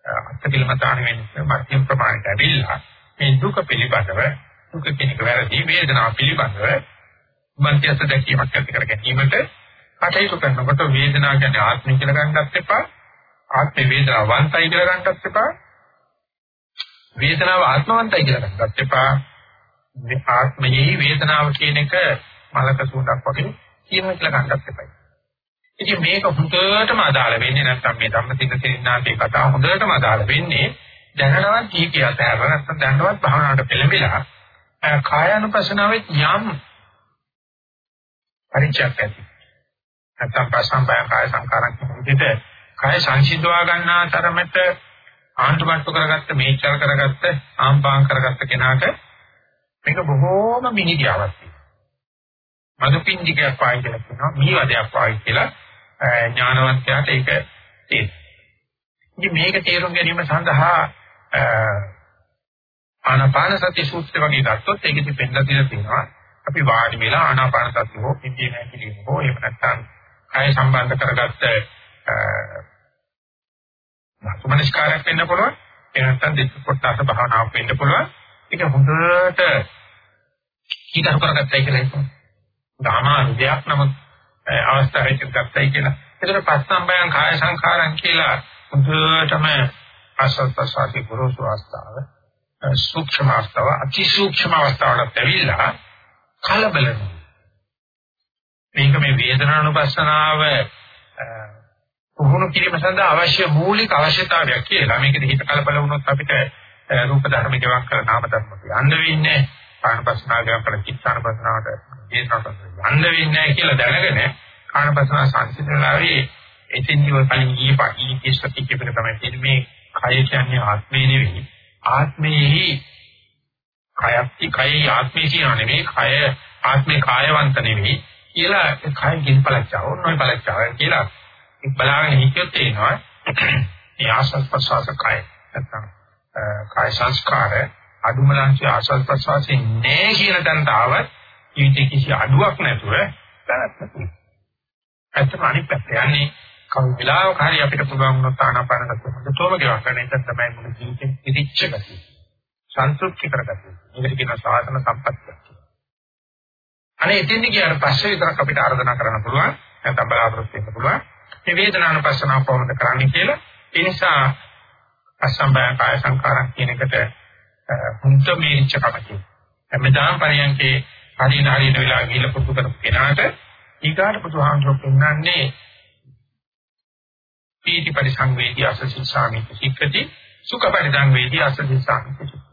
අත්තිලමතාන වෙන්නේ මධ්‍යම ප්‍රමාණයට ඇවිල්ලා මේ දුක පිළිබඳව දුක කෙනෙක් වැරදි වේදනාව පිළිබඳව මන්ත්‍යස්ත දැකීමක් ඇති කර ගැනීමට කටයුතු කරනකොට වේදනාව කියන්නේ ආත්මය කියලා ගන්නත් එපා ආත්ම වේදනාවන්තයි කියලා ගන්නත් එපා. වේදනාව ආත්මවන්තයි කියලා ගන්නත් එපා. මේ ආත්මයේ වේදනාව කියන එක මලක සූඩක් වගේ කියනවා කියලා ගන්නත් එපා. ඉතින් මේක හොඳටම අදාළ වෙන්නේ නැත්නම් මේ ධම්මතික සිරින්නාගේ කතාව හොඳටම අදාළ වෙන්නේ දැනනවත් කීකියත් හැර නැත්නම් දැනනවත් භාවනාවට පෙළඹිලා කායानुපසනාවේ යම් පරිචයක් ඇති. නැත්නම් පසම්බය කාය සංකාරක් විදිහට කාය සංසිද්ධවා ගන්නා තරමට ආන්තුමට්ටු කරගත්ත මේචල් කරගත්ත ආම්පාන් කරගත්ත කෙනාට මේක බොහෝම මිනිගියාවක් තියෙනවා. මදුපින්ඩිකයක් පායි කියලා කියනවා. මීවදයක් පායි කියලා ඥානවන්තයාට ඒක තේරෙනවා. ඉතින් මේක තේරුම් ගැනීම සඳහා ආනාපාන සති සූත්‍රය වගේ ගත්තොත් ඒකෙදි පෙන්නලා තියෙනවා අපි වාඩි වෙලා ආනාපාන සතිය හෝ පිම්බී නැතිලිම හෝ එහෙම නැත්නම් කය සම්බන්ධ කරගත්ත සුමනස්කාරයක් වෙන්න පුළුවන් එහෙම නැත්නම් දෙක කොටස භාවනාවක් වෙන්න පුළුවන් ඒක හොඳට හිතර කරගත්තයි කියලා හිතමු. ධාමාන දෙයක් නමුත් අවස්ථාවෙක ගත්තයි කියලා. ඒතර පස්සම්බයං කාය සංඛාරං කියලා හොඳටම ආසත් ප්‍රසාරී ගුරුසු අවස්ථාව සූක්ෂම අවස්ථාව අති සූක්ෂම අවස්ථාවට ඇවිල්ලා කලබල මේක මේ වේදනානුපස්සනාව පුහුණු කිරීම සඳහා අවශ්‍ය මූලික අවශ්‍යතාවයක් කියලා. මේකද හිත කලබල වුණොත් අපිට රූප ධර්ම ගෙවක් කර නාම ධර්ම යන්න වෙන්නේ. ආනපස්සනාව කරන චිත්තානපස්සනාවට ඒකට යන්න වෙන්නේ නැහැ කියලා දැනගෙන ආනපස්සන සංසිඳලාවේ එතින්දි ඔය කලින් ගියපා ඊටස්ටි කියපේ තමයි තියෙන්නේ මේ කය කියන්නේ ආත්මේ නෙවෙයි ආත්මේහි කයක්ති කයයි ආත්මේ කියන නෙවෙයි කය ආත්මේ කායවන්ත නෙවෙයි කියලා කය කින්පලච්චා ඕනෝයි පලච්චා කියලා බලාගෙන හිටියොත් තේනවා මේ ආසස් ප්‍රසවාස කය නැත්තම් කාය සංස්කාර අදුමලංශ ආසස් ප්‍රසවාසයේ නෑ කියන තැනට ආවත් ජීවිතේ කිසි අඩුවක් නැතුව පැවැත්ම. ඇත්තම අනිත් පැත්ත යන්නේ කවුරු වෙලාවක හරි අපිට පුළුවන් වුණොත් ආනාපානකට හොඳටම ගෙවක් ගන්න එක තමයි මුළු ජීවිතේ ඉදිච්ච ගතිය. සන්තුෂ්ටි කරගතිය. මේකට කියන සාසන සම්පත්තිය. අනේ එතෙන්දි ගියාට පස්සේ විතරක් අපිට ආර්දනා කරන්න පුළුවන්. නැත්නම් බලාපොරොත්තු වෙන්න පුළුවන්. මේ වේදනානුපස්සනාව කොහොමද කරන්නේ කියලා. ඒ නිසා අසම්බය කාය සංකාරම් කියන එකට හුඳ මේච්ච කමකින්. හැමදාම පරියන්කේ හරින හරින වෙලා ගිහිල්ලා පුරුදු කරපු කෙනාට ඊගාට බුදුහාමුදුරුවෝ පෙන්වන්නේ පීති පරිසංවේදී අසසින් සාමිත සික්කති සුඛ පරිසංවේදී අසසින් සාමිත සික්කති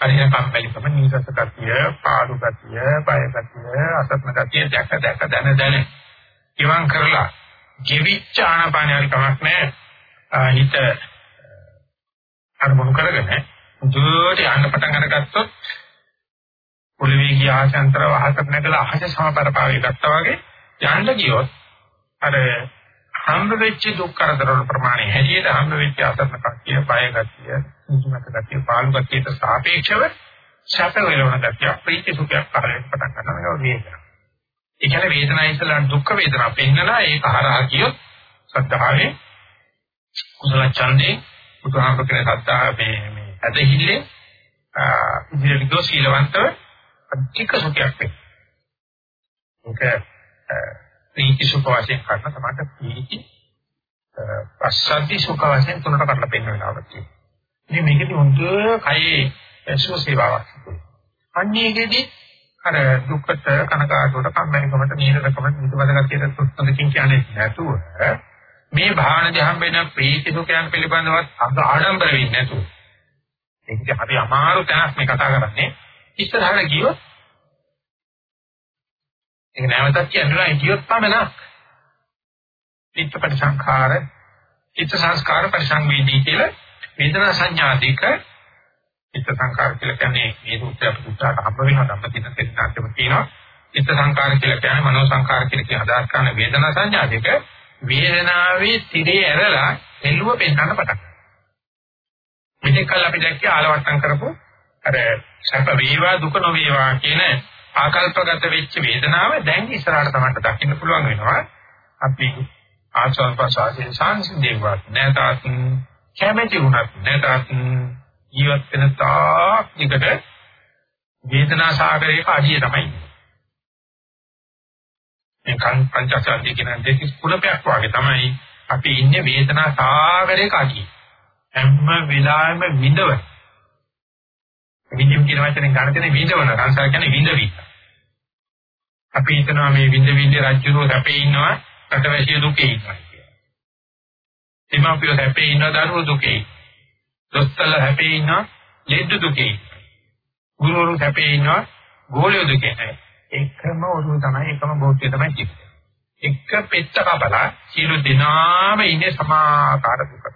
හරින කම්පැලිකම නීසස ගතිය පාඩු ගතිය බය ගතිය අසත්න ගතිය දැක දැක දන දන ඉවන් කරලා ජීවිච්ච ආනපානයල් කමක් නැහැ හිත අරමුණු කරගෙන දුරට යන්න පටන් අරගත්තොත් පොළවේ ගිය ආශාන්තරව අහසට නැගලා අහස සමබරපාවේ ගත්තා වගේ යන්න ගියොත් අර හම්බ වෙච්ච දුක් කරදර වල ප්‍රමාණය හැටියට හම්බ වෙච්ච අසරණ කතිය, බය ගතිය, නිදිමත ගතිය, පාළු ගතියට සාපේක්ෂව සැප වේලවන ගතිය, ප්‍රීති සුඛයක් පහළට පටන් ගන්නවා වේදනා. ඒ කියන්නේ වේදනාව ඉස්සලා දුක් වේදනා පෙන්නලා ඒක හරහා කියොත් සත්‍තාවේ කුසල ඡන්දේ බුදුහාමකේ සත්‍තා මේ මේ ඇදහිල්ලේ ඉදිරියට ගොස් සීලවන්තව අධික සුඛයක් වෙනවා. ඒක ප්‍රීති සුඛ වශයෙන් කරන තමයි ප්‍රීති පස්සද්ධි සුඛ වශයෙන් තුනට කඩලා පෙන්වන වෙලාවක් තියෙනවා. ඉතින් මේකදී හොඳ කයේ සුව සේවාවක් තිබුණා. අන්නේකෙදි අර දුක්ඛත කනකාටුවට කම්මැලිකමට නීරසකමට නිදවදගතියට සුත්තකින් කියන්නේ නැතුව මේ භාවනදී හම් වෙන ප්‍රීති සුඛයන් පිළිබඳව ආඩම්බර වෙන්නේ නැතුව ඒක හරි අමාරු තැනක් මේ කතා කරන්නේ ඉස්සරහට ගියොත් ඒක නැවතත් කියනවා හිතියොත් පමණක්. චිත්ත පරිසංඛාර, චිත්ත සංස්කාර පරිසංවේදී කියලා වේදනා සංඥා දෙක චිත්ත සංඛාර කියලා කියන්නේ මේ සූත්‍රය පුතාට හම්බ වෙන ධම්මදින තෙන්නාටම කියනවා. චිත්ත සංඛාර කියලා කියන්නේ මනෝ සංඛාර කියලා කියන අදහස් කරන වේදනා සංඥා දෙක වේදනාවේ tire ඇරලා එළුව පෙන්වන්න පටන් ගන්නවා. මෙතෙක් කල් අපි දැක්කේ ආලවට්ටම් කරපු අර සැප වේවා දුක නොවේවා කියන ආකල්පගත වෙච්ච වේදනාව දැන් ඉස්සරහට තමයි දකින්න පුළුවන් වෙනවා. අපි ආස්වාද ප්‍රසආසයෙන් සංසිඳේවත් නැතත් කැමැති වුණත් නැතත් ජීවත් වෙන තාක් එකට වේදනා සාගරයක අඩිය තමයි. මේ කන් පංචස්කන්ධය කියන දෙකේ කුණපයක් වගේ තමයි අපි ඉන්නේ වේදනා සාගරයක අඩිය. හැම වෙලාවෙම විඳවන විඳින් කියන වචනේ ගන්න තියෙන විඳවන සංසාර කියන්නේ විඳවි. අපි හිතනවා මේ විඳ විඳ රජුරෝ සැපේ ඉන්නවා රටවැසිය දුකේ ඉන්නවා කියලා. එමාපියෝ සැපේ ඉන්නවා දරුවෝ දුකේ. දොස්තරලා සැපේ ඉන්නවා ලෙඩ දුකේ. ගුරුවරු සැපේ ඉන්නවා ගෝලියෝ දුකේ. එකම ඔරුව තමයි එකම බෝධිය තමයි ජීවිතය. එක පෙත්ත කපලා සියලු දිනාම ඉන්නේ සමාකාර දුක.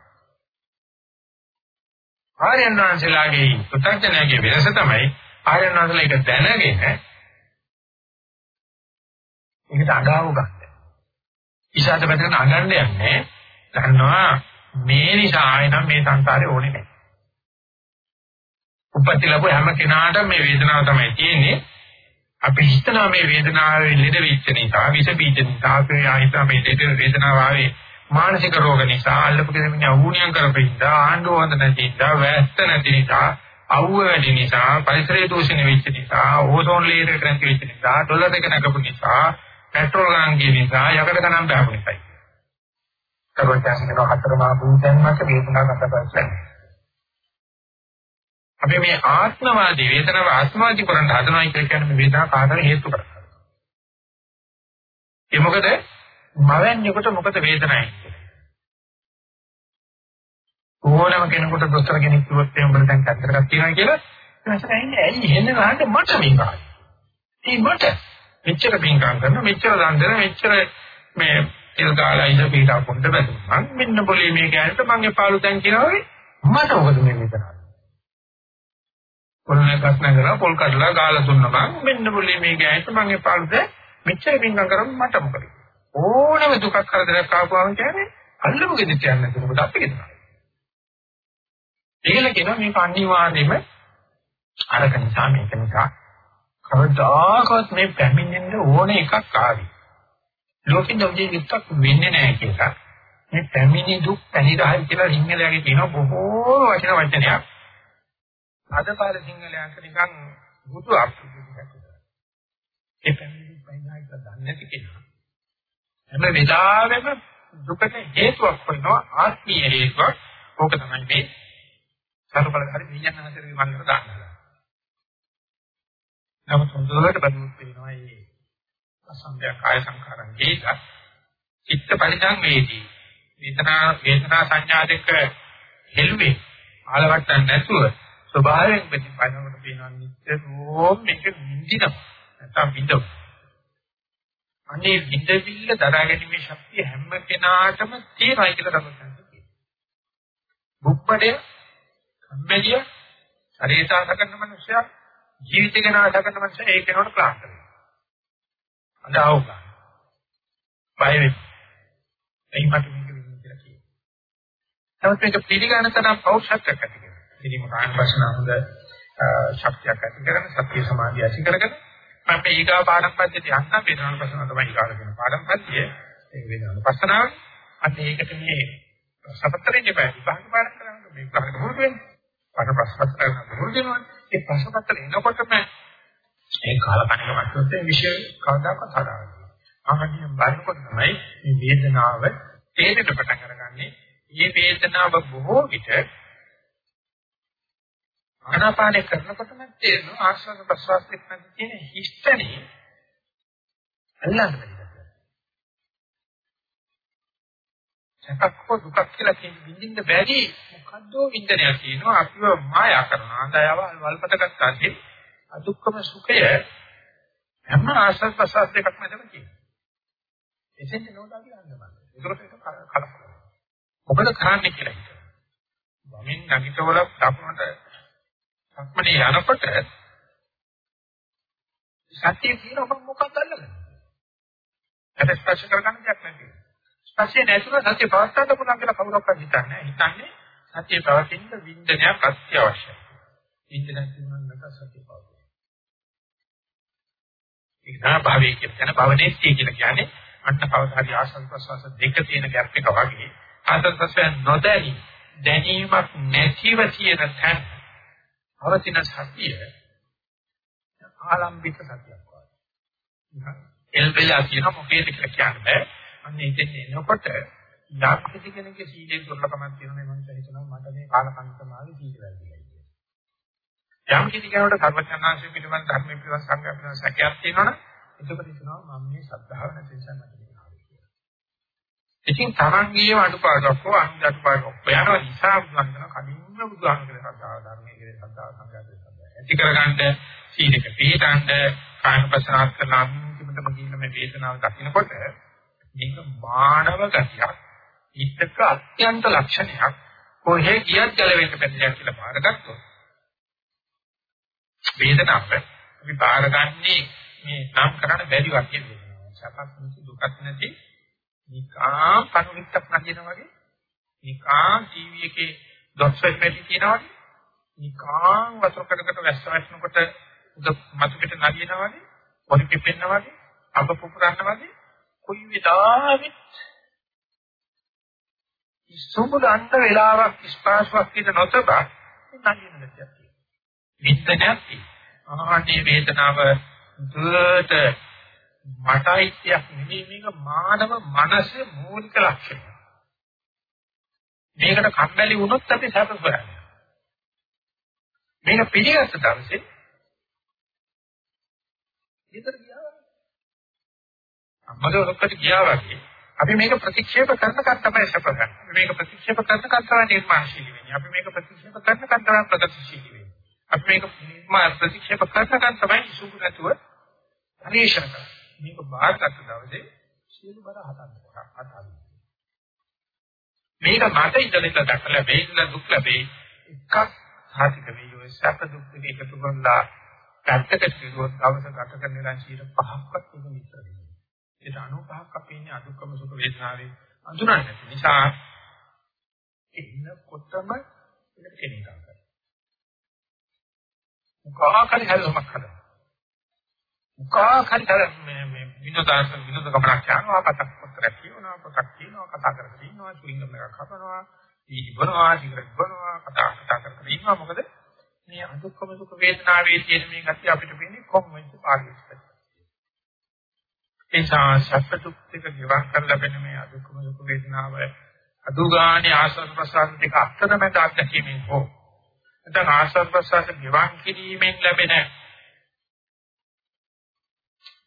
ආර්යයන් වහන්සේලාගේ පුතඥයාගේ වෙනස තමයි ආර්යයන් වහන්සේලා ඒක දැනගෙන ඒකට අගාව ගන්න. ඉෂාත පැත්තට අගන්න යන්නේ දන්නවා මේ නිසා ආයෙනම් මේ සංසාරේ ඕනේ නැහැ. උපත් ලැබුව හැම කෙනාටම මේ වේදනාව තමයි තියෙන්නේ. අපි හිතනවා මේ වේදනාවේ ලෙඩ වෙච්ච නිසා, විස බීජ නිසා, අපේ ආයත මේ ලෙඩ වේදනාව ආවේ මානසික රෝග නිසා, අල්ලපු කෙනෙක් අවුණියම් කරපින්දා, ආණ්ඩුව හොඳ නැති නිසා, වැස්ත නැති නිසා, අවුව වැඩි නිසා, පරිසරයේ දූෂණය වෙච්ච නිසා, ඕසෝන් ලේයර් එක නැති වෙච්ච නිසා, ඩොලර් එක නැගපු නිසා, පෙට්‍රෝල් ගාන ගිය නිසා, යකඩ ගණන් බහපු නිසායි. කරවචාසිකව හතරම භූතයන් මත වේදනා ගතපස්සේ. අපි මේ ආත්මවාදී වේදනාව ආත්මවාදී කරන්න හදනවා කියන්නේ වේදනාව කාටද හේතු කරන්නේ. ඒ මොකද මවන්නේකොට මොකද වේදනায় ඕනම කෙනෙකුට දොස්තර කෙනෙක් කිව්වොත් එහෙනම් උඹට දැන් කතරක් තියෙනවා කියලා එතනට ඇන්නේ ඇයි හෙන්න ගහන්න මට මේ කායි. ඉතින් මට මෙච්චර පින්කම් කරන මෙච්චර දන් දෙන මෙච්චර මේ ඉල් කාලා ඉඳ පීඩා පොඩ්ඩ බැලුවා. මං මෙන්න පොලේ මේ ගෑනට මං එපාලු දැන් කියනවා වගේ මට මොකද මේ මෙතන. පොල්නේ ප්‍රශ්න කරලා පොල් කඩලා ගාලා දුන්නා මං මෙන්න පොලේ මේ ගෑනට මං එපාලු දැන් මෙච්චර පින්කම් කරන් මට මොකද. ඕනම දුකක් කරදරයක් ආවම කියන්නේ අල්ලමු ගෙදෙට යන්න නැතුව මොකද අපි කියනවා. ඒකල කියනවා මේක අනිවාර්යයෙන්ම අරක නිසා මේක නිසා කවදාකවත් මේ පැමිණෙන්න ඕන එකක් ආවි. ලෝකෙ දෙවියන් විත්තක් වෙන්නේ නැහැ කියලා. මේ පැමිණි දුක් පැනිරහයි කියලා සිංහලයේ තියෙන බොහෝ වචන වචනයක්. අදපාර සිංහලයන්ට නිකන් බුදු අප්‍රතිදයක්. ඒ පැමිණි දුක් පැනිරහයි කියලා දන්නේ නැති කෙනා. හැම වෙලාවෙම දුකට හේතුවක් වෙනවා ආත්මීය හේතුවක්. ඕක තමයි මේ සරුපලකාරී විඥානහතරේ මන්දර දාන්නවා. නමුත් හොඳට බලමුත් වෙනවා මේ අසංඛ්‍ය කාය සංකාරම් හේත චිත්ත පරිසං වේදී. වේදනා වේදනා සංඥා දෙක හෙළුවේ ආලවට්ටන්න නැතුව ස්වභාවයෙන් ප්‍රතිපදිනකොට පේනවා නිතරම මේක විඳිනවා. නැත්නම් විඳිනවා. අනේ විඳවිල්ල දරා ගැනීමේ ශක්තිය හැම කෙනාටම තියෙනයි කියලා තමයි කියන්නේ. බුප්පඩේ කම්මැලිය ශරීරසාස කරන මනුස්සයා ජීවිත ගැන ආස කරන මනුස්සයා ඒක කෙනාට ක්ලාන්ත වෙනවා. අදාව ගන්න. බය වෙනවා. එයි මට මේක වෙන්නේ කියලා කියනවා. නමුත් මේක පිළිගන්න තරම් පෞෂත්වයක් ඇති කරගන්න. ඉතින් කායන වශයෙන් හොඳ ශක්තියක් ඇති කරගෙන සත්‍ය සමාධිය ඇති කරගෙන අපි ඊගා පාඩම් පද්ධතියට යන්න වේදනාන පස්සන තමයි ඊගාට දෙන පාඩම් පද්ධතිය. ඒ වේදනාන පස්සනාව අන්න ඒකට මේ සපතරේ බෑ විභාග පාඩම් කරනවා මේ විභාග මුහුදු වෙන්නේ. පාඩ ප්‍රශ්න කරන මුහුදු වෙනවා. ඒ ප්‍රශ්න පත්‍ර එනකොටම ඒ කාලකන්නික වස්තුවේ විෂය කවදාකවත් හදාගන්න. ආහනිය බලනකොට තමයි මේ වේදනාව තේරෙන්න පටන් අරගන්නේ. මේ වේදනාව බොහෝ විට ආනාපානය කරනකොටම තේරෙනවා ආශ්වාස ප්‍රශ්වාසයේ නැති තියෙන හිස්තනේ අල්ලන්න බැහැ. සකක්ව දුකක් කියලා කියන විඳින්න බැරි මොකද්ද විඳිනයක් තියෙනවා අපිව මායා කරනවා. අන්දයව වල්පත ගත්තාදී අදුක්කම සුඛය හැම ආශ්වාස ප්‍රශ්වාස දෙකක් මැදම තියෙනවා. එතෙන් නෝදා කියන්නේ මම. ඒකට ඒක කලක්. මොකද කරන්නේ කියලා හිතනවා. වමින් නැගිටවල දකුණට සක්මණේ යනකොට සත්‍ය කියන ඔබ මොකක්ද අල්ලගන්නේ? ඒක ස්පර්ශ කරගන්න දෙයක් නැති. ස්පර්ශය නැතුව සත්‍ය පවත්වාද පුළුවන් කියලා කවුරක්වත් හිතන්නේ නැහැ. හිතන්නේ සත්‍ය පවතින වින්දනයක් අත්‍යවශ්‍යයි. වින්දනයක් කියනවා නම් සත්‍ය පවතින. ඒක තමයි භාවයේ කියන භවනේස්තිය කියලා කියන්නේ අන්න කවදාහරි ආසල් ප්‍රසවාස දෙක තියෙන ගැප් එක වගේ ආසල් ප්‍රසවාස නොදැනි දැනීමක් නැතිව තියෙන තැන පවතින සතිය ආලම්බික සතියක් වගේ. එල්බෙලා කියන මොකේද කියලා කියන්න බෑ. අන්න ඉතින් එනකොට යම් කිසි කෙනෙකුගේ සීලේ දුර්ලභමක් තියෙනවා මම හිතනවා මට මේ කාලකන්තමාවේ සීල වැඩිලා කියලා. යම් කිසි කෙනෙකුට සර්වඥාන්සේ පිළිබඳ ධර්ම පිළිබඳ සංග්‍රහ පිළිබඳ සැකයක් තියෙනවනම් එතකොට හිතනවා මම මේ ශ්‍රද්ධාව නැති නිසා මට මේක හරි කියලා. ඉතින් තරංගීය අඩුපාඩුවක් හෝ අනිත් අඩුපාඩුවක් යනවා නිසා බුදුන් කලින්ම බුදුහාමගේ ශ්‍රද්ධාව ධර්මයේ ශ්‍රද්ධාව සංගතේ ශ්‍රද්ධාව. ඇති කරගන්න සීලක පිළිතන්න කායපසනාත් කරන අන්තිමටම කියන මේ වේදනාව දකින්නකොට මේක මානව ගතියක්. ඊටක අත්‍යන්ත ලක්ෂණයක්. කොහේ ගියත් ගැලවෙන්න බැහැ කියලා බාරගත්තොත් වේදනාව අපි බාරගන්නේ මේ නම් කරන්න බැරි වගේ වෙනවා. සපක් නිසි දුකක් නැති නිකාම් කණුවිත්තක් නැගෙනා වගේ. නිකාම් ටීවී එකේ දොස්වෙත් පැටි කියනවා වගේ. නිකාම් වතුර කඩකට වැස්ස වැටෙනකොට උද මතුපිට නගිනවා වගේ පොඩි පිපෙන්නා වගේ අබ පුපුරනවා වගේ කොයි විදාවෙත් සුමුදන්ත වේලාවක් ස්පාස්වක් කියන නොතබා නගින දෙයක් තියෙනවා. විද්‍යාවක් ආහනේ වේදනාව දුරට මටයිත්‍යක් නෙමෙයි මේක මානව මනසේ මූලික ලක්ෂණය. මේකට කම්මැලි වුණොත් අපි සැප කරන්නේ. මේක පිළිගත්ත දවසේ ඊතර ගියා වගේ. අම්මගේ ඔක්කට ගියා වගේ. අපි මේක ප්‍රතික්ෂේප කරනකන් තමයි සැප ගන්න. මේක ප්‍රතික්ෂේප කරනකන් තමයි නිර්මාණශීලී වෙන්නේ. අපි මේක ප්‍රතික්ෂේප කරනකන් තමයි ප්‍රගතිශීලී වෙන්නේ. අපි මේක නිර්මාණ ප්‍රතික්ෂේප කරනකන් තමයි සුබ නැතුව පරිශන කරන්නේ. මේක බාහිරට දවසේ සියලු බර හදන්න හදන්න. මේක මට ඉඳලා දැකලා මේක දුක් ලැබේ. එකක් සාතික වේ ඔය සැප දුක් දෙක එකතු කරලා පැත්තකට කිව්වොත් දවස ගත කරන ඉඳන් 5ක්වත් ඒක මිශ්‍ර වෙනවා. ඒක 95ක් අපි ඉන්නේ අදුක්කම සුඛ වේදනාවේ අඳුරන්නේ. නිසා එන්නකොටම ඒක කෙනෙක් කරනවා. මොකාකරි හැලමක් හදනවා. මොකාකරි මේ මේ විනෝදාස විනෝද ගමනක් යනවා පතක් පතරක් කියනවා පතක් කියනවා කතා කරගෙන ඉන්නවා චුයින්ගම් එකක් හදනවා ඉබනවා සිගරට් බොනවා කතා කතා කරගෙන ඉන්නවා. මොකද මේ අදුක්කම සුඛ වේදනාවේ තියෙන මේ ගැතිය අපිට වෙන්නේ කොහොමද පාරිස්සත් ඒ සාසත් දුක් දෙක නිවන් කර ලැබෙන මේ අදුක්කම සුඛ වේදනාව අදුගාණී ආසස් ප්‍රසාර දෙක අත්තරමැද අත්දැකීමෙන් හෝ නැත්නම් ආසස් ප්‍රසාර නිවන් කිරීමෙන් ලැබෙන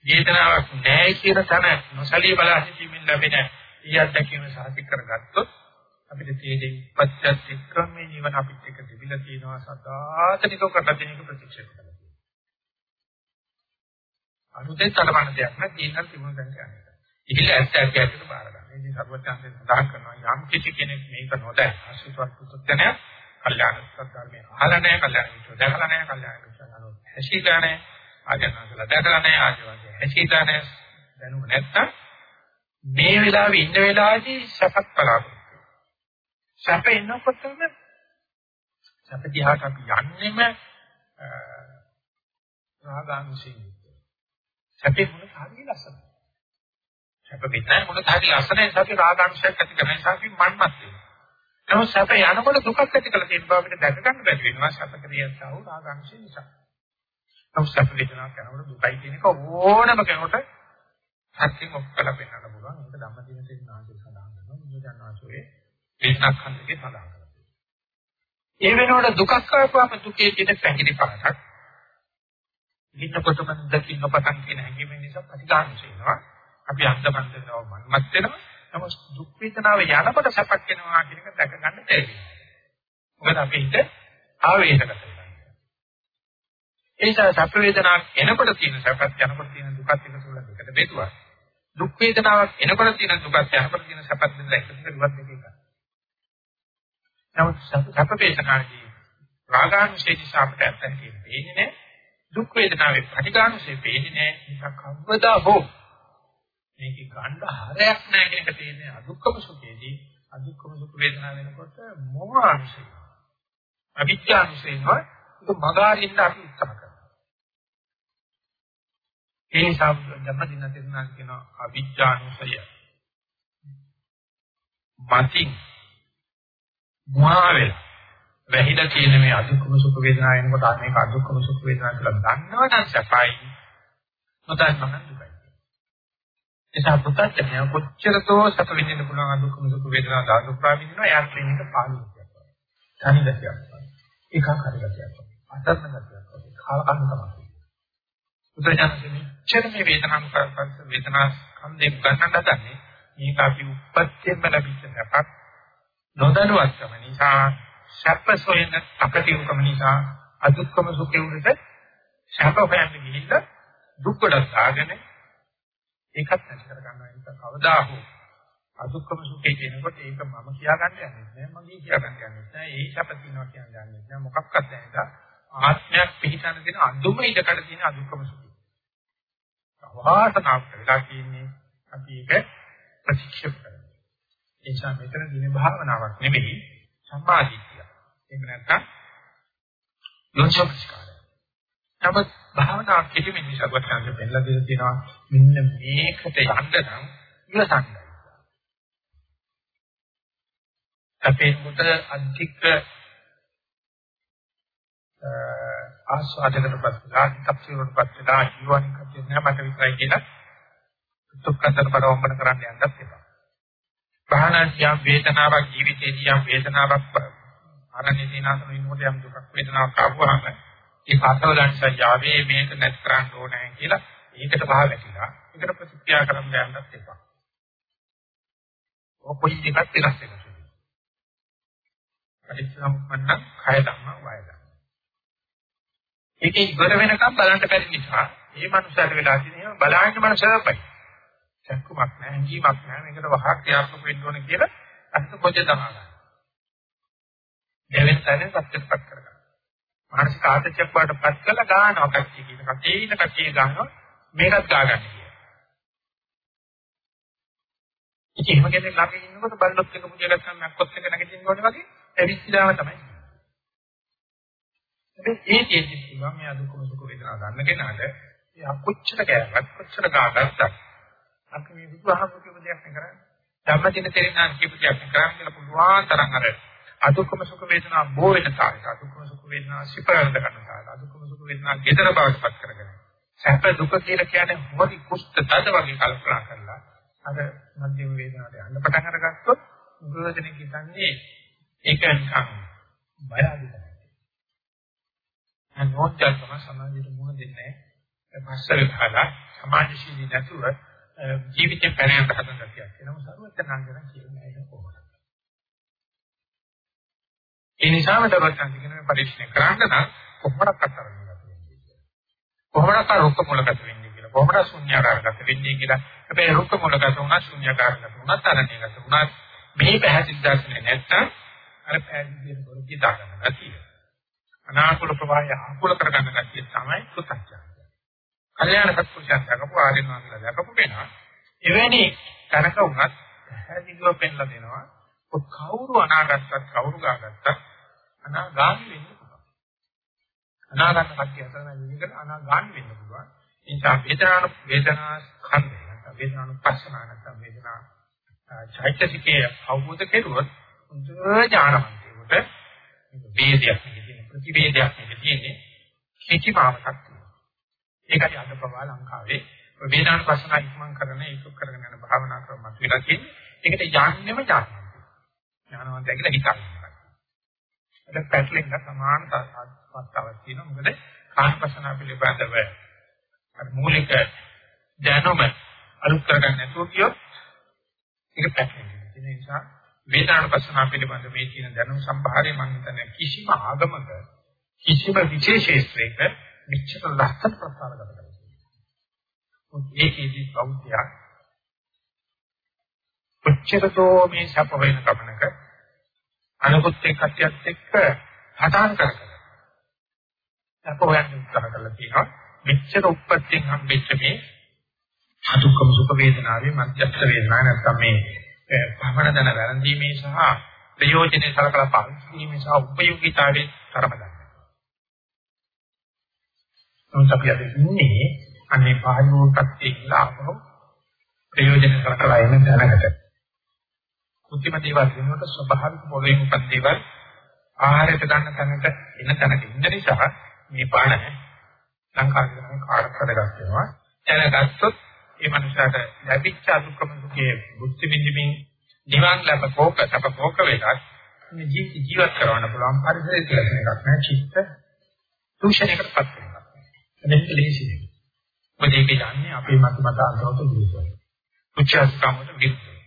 වේදනාවක් නැහැ කියන තැන නොසලී බලා සිටීමෙන් ලැබෙන ඊ අත්දැකීම සාහිත කරගත්තොත් අපිට තේරෙන්නේ පත්‍යත්‍ක්‍රමයේ නිවන අපිට එක තිබිලා තියෙනවා සදාතනිකව කරලා තියෙන එක ප්‍රතික්ෂේප කරලා තියෙනවා. අනුතේ තරවන දෙයක් නෑ තියෙනවා තිබුණ දැන් කියන්නේ. ඉතින් ඇත්ත ඇත්ත ඇත්තට බාර ගන්න. ඉතින් සර්වඥාන්සේ සඳහන් කරනවා යම් කිසි කෙනෙක් මේක නොදැන අසුතවත් පුතඥය කල්යාණ සත්‍යර්මයේ අහලා නැහැ කල්යාණ මිත්‍රෝ දැකලා නැහැ කල්යාණ මිත්‍රෝ අනුව හැසිරලා නැහැ ආජනසලා දැකලා නැහැ ආජීවගේ හැසිරලා නැහැ දැනුම නැත්තම් මේ වෙලාවේ ඉන්න වෙලාවේදී සැපක් බලාපොරොත්තු සැප එනකොටම සැප දිහාට අපි යන්නෙම රාගානුසයෙන් සැපේ මොන හරිය ලස්සනයි සැප වෙන්නේ මොන හරිය ලස්සනයි සැපේ රාගානුසයක් ඇති කරන නිසා අපි මන්මත් වෙනවා. නමුත් සැප යනකොට දුකක් ඇති කරලා තියෙන බව අපිට දැක ගන්න බැරි වෙනවා. සැප ක්‍රියාව වූ රාගානුසය නිසා. නමුත් සැප වේදනාවක් යනකොට දුකයි කියන එක ඕනම කෙනෙකුට සත්‍යම ඔක්කලා පෙන්වන්න පුළුවන්. ඒක ධම්මදින තේනාංශය සඳහන් කරනවා. මුලින්ම වාසෝයේ වේදනාඛණ්ඩකේ සඳහන් කරනවා. ඒ වෙනකොට දුකක් ආවම දුකේ තියෙන පැහැදිලි පාඩක්. ඉන්නකොටම දකින්න පටන් කියන හැඟීම නිසා ප්‍රතිගාමී වෙනවා. අපි අන්දමන්ද වෙනවා මන්මත් වෙනවා. නමුත් දුක් වේදනාව යනකොට සැපක් වෙනවා කියන එක දැක ගන්න බැහැ. මොකද අපි හිත ආවේශගත වෙනවා. ඒ නිසා සැප වේදනාවක් එනකොට තියෙන සැපත් යනකොට තියෙන දුකත් එකතු වෙලා දෙකට බෙදුවා. දුක් වේදනාවක් එනකොට තියෙන දුකත් යනකොට තියෙන සැපත් දෙන්න එකතු කරුවත් දෙක එක. නමුත් සැප වේදනාවේදී රාගාංශේ නිසා අපට ඇත්තට පේන්නේ නැහැ. දුක් වේදනාවේ ප්‍රතිගාංශේ පේන්නේ නැහැ. ඒක කවදා හෝ මේක ගන්න හරයක් නැහැ කියන එක තේරෙන්නේ අදුක්කම සුඛයේදී අදුක්කම සුඛ වේදනාව වෙනකොට මොහාංශය. අවිද්‍යාංශේ නෝ ඒක මගාරින්න අපි උත්සාහ ඒ නිසා ධම්මදින තෙරුණා කියන අවිජ්ජානුසය මතින් මුවාවෙල වැහිලා තියෙන මේ අදුක්කම සුඛ වේදනාව එනකොට අර මේක අදුක්කම සුඛ වේදනාව කියලා දන්නවනම් සපයි නොදන්නවා නම් දුකයි. එසා පුතත්ඥය කොච්චරතෝ සත විඳින්න පුළුවන් අදුක්කම සුඛ වේදනාව දාසු ප්‍රාවිදිනවා එයාට මේක පාළුවක්. තනිගතියක්. ඒකක් හරිගතියක්. අතරම ගතියක්. කාලකන්ණ තමයි. බුදුජානක මෙච්චර මේ වේදනාව කරපස්ස වේදනා ස්කන්ධයෙන් ගන්නට හදන්නේ මේක අපි උපත්යෙන්ම ලැබිච්ච සැපක් නොදැනුවත්කම නිසා සැප සොයන අපතිවකම නිසා අදුක්කම සුඛේ උඩට සැප හොයන්න ගිහිල්ලා දුක් කොටස් ආගෙන ඒකත් නැති කර ගන්නවා ඒක කවදා හෝ අදුක්කම සුඛේ කියනකොට ඒක මම කියා ගන්න යන්නේ නැහැ මගේ කියා ගන්න යන්නේ නැහැ ඒ සැප තියනවා කියන්නේ නැහැ මොකක්වත් නැහැ. ආත්මයක් පිළිතන දෙන අඳුම ඉඩකට තියෙන අදුක්කම සුඛේ අවාසනාවට වෙලා තියෙන්නේ අපි ඒක ප්‍රතික්ෂේප කරනවා. ඒ නිසා මෙතන දින භාවනාවක් නෙමෙයි සම්මාදිට්ඨිය. එහෙම නැත්නම් යොන්සොස්කාරය. නමුත් භාවනාවක් කෙටිමින් නිසාවත්යන්ට පෙන්නලා දෙලා තියෙනවා මෙන්න මේකට යන්න නම් ඉවසන්න. අපේ මුත අධික ආස්වාදකටපත් වෙලා කප්පියකටපත් වෙලා ජීවනිකත් නෑ මට විතරයි කියලා දුක්ඛතර පරවම්බන කරන්න යන්නත් එපා. ප්‍රාණාසියම් වේදනාවක් ජීවිතේදී යම් වේදනාවක් ආරණ්‍ය දිනාසන ඉන්නකොට යම් දුක් වේදනාවක් ආවම ඒක අසවලංශ යාවේ මේක නැත් කරන්න ඕනේ කියලා ඒකට පහ වැටිලා ඒකට ප්‍රතික්‍රියා කරන්න යන්නත් එපා. ඔය කොයි දෙකක් වෙනස් වෙනවා. පරිස්සම්පන්න කය ධම්ම වය ධම්ම ඒකේ ඉවර වෙනකම් බලන්න බැරි නිසා මේ මනුස්සයාට වෙලා තියෙන බලාගෙන මනුස්සයාපයි. චක්කුමක් නැහැ, ජීවක් නැහැ. මේකට වහක් ක්‍රියාත්මක වෙන්න ඕන කියලා අත් කොච්ච තමයි. දෙවෙනි තැනේ පස්සෙපත් කරගන්න. මානසික ආතතියක් වඩපත් කළා ගන්නවා කච්චි කියන කටේ ඉන්න කච්චිය ගන්නවා මේකත් ගාගන්න කියලා. ඉතින් එහෙම කෙනෙක් ළඟ ඉන්නකොට බල්ලොත් එක පුජා ගන්න නැක්කොත් එක නැගිටින්න ඕනේ වගේ ඇවිස්සීලාම තමයි. ඒ තියෙද්දි පුළුවන් මේ අදුකම සුඛ වේදනා ගන්න කෙනාට ඒ අකොච්චර කෑවත් කොච්චර ගාගත්තත් අපි මේ බුදුහාමුදුරුවෝ කියපු දෙයක් නේ කරන්නේ. ධම්මදින තෙරණාන් කියපු දෙයක් නේ කරන්නේ කියලා පුළුවන් තරම් අර අදුකම සුඛ වේදනා බෝ වෙන තාලට අදුකම සුඛ වේදනා සිපරඳ ගන්න තාලට අදුකම සුඛ වේදනා gedara බවට පත් කරගෙන සැප දුක කියලා කියන්නේ මොකද කුෂ්ඨ තද වගේ කල්පනා කරලා අර මධ්‍යම වේදනාවට යන්න පටන් අරගත්තොත් ගුරුදෙනෙක් හිතන්නේ ඒක නිකන් බය අඩුයි නෝන්ජල් තමයි සමාජයට මුණ දෙන්නේ. පස්සර ගහලා සමාජශීලී නැතුව ජීවිතේ පැනයන්ට හදන ගැතියක් වෙනම සරුවචනාංගන කියන්නේ ඒක කොහොමද? ඒ නිසාම දවසක් කියන පරීක්ෂණ කරන්න නම් කොහොමද කතරන්නේ කොහොමද රුක්ක මුලකට වෙන්නේ කියලා. කොහොමද ශුන්‍යාකාරගත වෙන්නේ කියලා. හැබැයි රුක්ක මුලකට උනා ශුන්‍යාකාරගත උනා තරණයකට උනා මේ පැහැදිලි දර්ශනේ නැත්තම් අර පැහැදිලි දෙයක් දාගන්න නැතිව. අනාකූල ප්‍රවාහය අනුකූල කරගන්න කතිය තමයි පුතඥය. කල්යාණ සත්පුරුෂයන් දක්වපු ආර්යනාන්දලා දක්වපු වෙනවා. එවැනි තැනක වුණත් පැහැදිලිව පෙන්ලා දෙනවා කවුරු අනාගතත් කවුරු ගාගත්තත් අනාගාමී වෙන්න පුළුවන්. අනාගත කට්ටිය අතර නිවිකට අනාගාමී වෙන්න පුළුවන්. ඒ නිසා වේදනාන වේදනා ස්කන්ධය නැත්නම් වේදනාන පස්සනා නැත්නම් වේදනා චෛතසිකයේ අවබෝධ කෙරුවොත් හොඳ ඥානවන්තයෙකුට වේදයක් නෙවෙයි ප්‍රතිවේදයක් නෙවෙයි කිසිමාවක් තියෙනවා. ඒකයි අද ප්‍රවාහ ලංකාවේ වේදාන පස්සනා ඉක්මන් කරන ඒක කරගෙන යන භාවනා ක්‍රම මත විලා තියෙන්නේ. ඒකට යන්නෙම ඥානවන්තය. ඥානවන්තය කියලා හිතන්නේ. අද පැටලෙන්න සමාන අවස්ථාවක් තියෙනවා. මොකද කායපස්සනා පිළිබඳව අර මූලික දැනුම අලුත් කරගන්න නැතුව කියොත් ඒක පැටලෙනවා. ඒ නිසා වේදානුපස්සනා පිළිබඳ මේ කියන දැනුම් සම්භාරය මම හිතන්නේ කිසිම ආගමක කිසිම විශේෂේත්‍රයක මෙච්චර ලස්සන ප්‍රස්තාව ගත කරනවා. ඒකේදී බෞද්ධයා කොච්චරතෝ මේ සප වෙන කමනක අනුකුත් එක්කටියත් එක්ක හදාන් කරගන්න. සප හොයන්න උත්සාහ කරලා තියෙනවා. මෙච්චර උප්පත්තියෙන් හම්බෙච්ච මේ අදුක්කම සුඛ වේදනාවේ මධ්‍යස්ථ වේදනාව නැත්නම් මේ භවණ දන වැරඳීමේ සහ ප්‍රයෝජනේ සලකලා පාවිච්චි කිරීමේ සහ උපයෝගීතාවයේ තරම ගන්න. නමුත් අපි අද ඉන්නේ අනේ පාරිභෝගිකත්වයේ ඉඳලා අපව ප්‍රයෝජන සලකලා එන දැනකට. කුත්තිම දේවල් වෙනකොට ස්වභාවික පොළොවේ උපන් දේවල් ආහාරයට ගන්න තැනට එන තැනක ඉන්න නිසා මේ පාන ලංකාවේ කාර්යකරගත වෙනවා. දැනගත්තොත් ඒ මනුස්සයාට ලැබිච්ච අදුක්කම සුඛයේ බුද්ධ විඳින්මින් නිවන් ලැබ කෝක සබ කෝක වේලත් මේ ජීවිත කරවන්න පුළුවන් පරිසරය කියලා එකක් නෑ චිත්ත දූෂණයකටපත් වෙනවා. මේක ලේසි නෙවෙයි. මොකද ඒක යන්නේ අපේ මත මත අන්තවත විරුද්ධයි. උච්චාස්කමට විරුද්ධයි.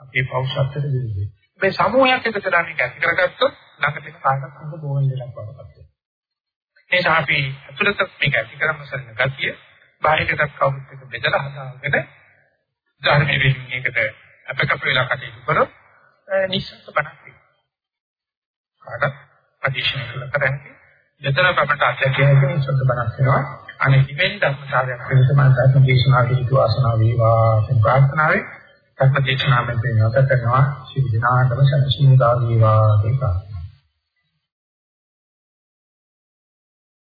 අපේ පෞෂත්වයට විරුද්ධයි. මේ සමූහයක් එකතු කරලා මේක ඇති කරගත්තොත් ළඟට එන කාටත් හොඳ බෝවෙන් දෙයක් වඩපත් වෙනවා. ඒ නිසා අපි අතුලත මේක ඇති කරමු සරණ ගතිය බාහිරට කවුරුත් එක බෙදලා හදාගෙන ධර්මයේ වෙනින් එකට අපකප වෙලා කටයුතු කරොත් නිශ්චිත බණක් වෙනවා. කාටත් අධිශන කළ කරන්නේ යතන ප්‍රකට අත්‍යවශ්‍යයෙන් නිශ්චිත බණක් වෙනවා. අනේ ඉවෙන් ධර්මතාවයක් වෙනස මම ධර්ම දේශනාවේ හිතු ආසනාව වේවා කියන ප්‍රාර්ථනාවෙන් ධර්ම දේශනාවෙන් වෙනවත කරනවා. ශිව දිනාටම සනසිමුදා වේවා කියලා.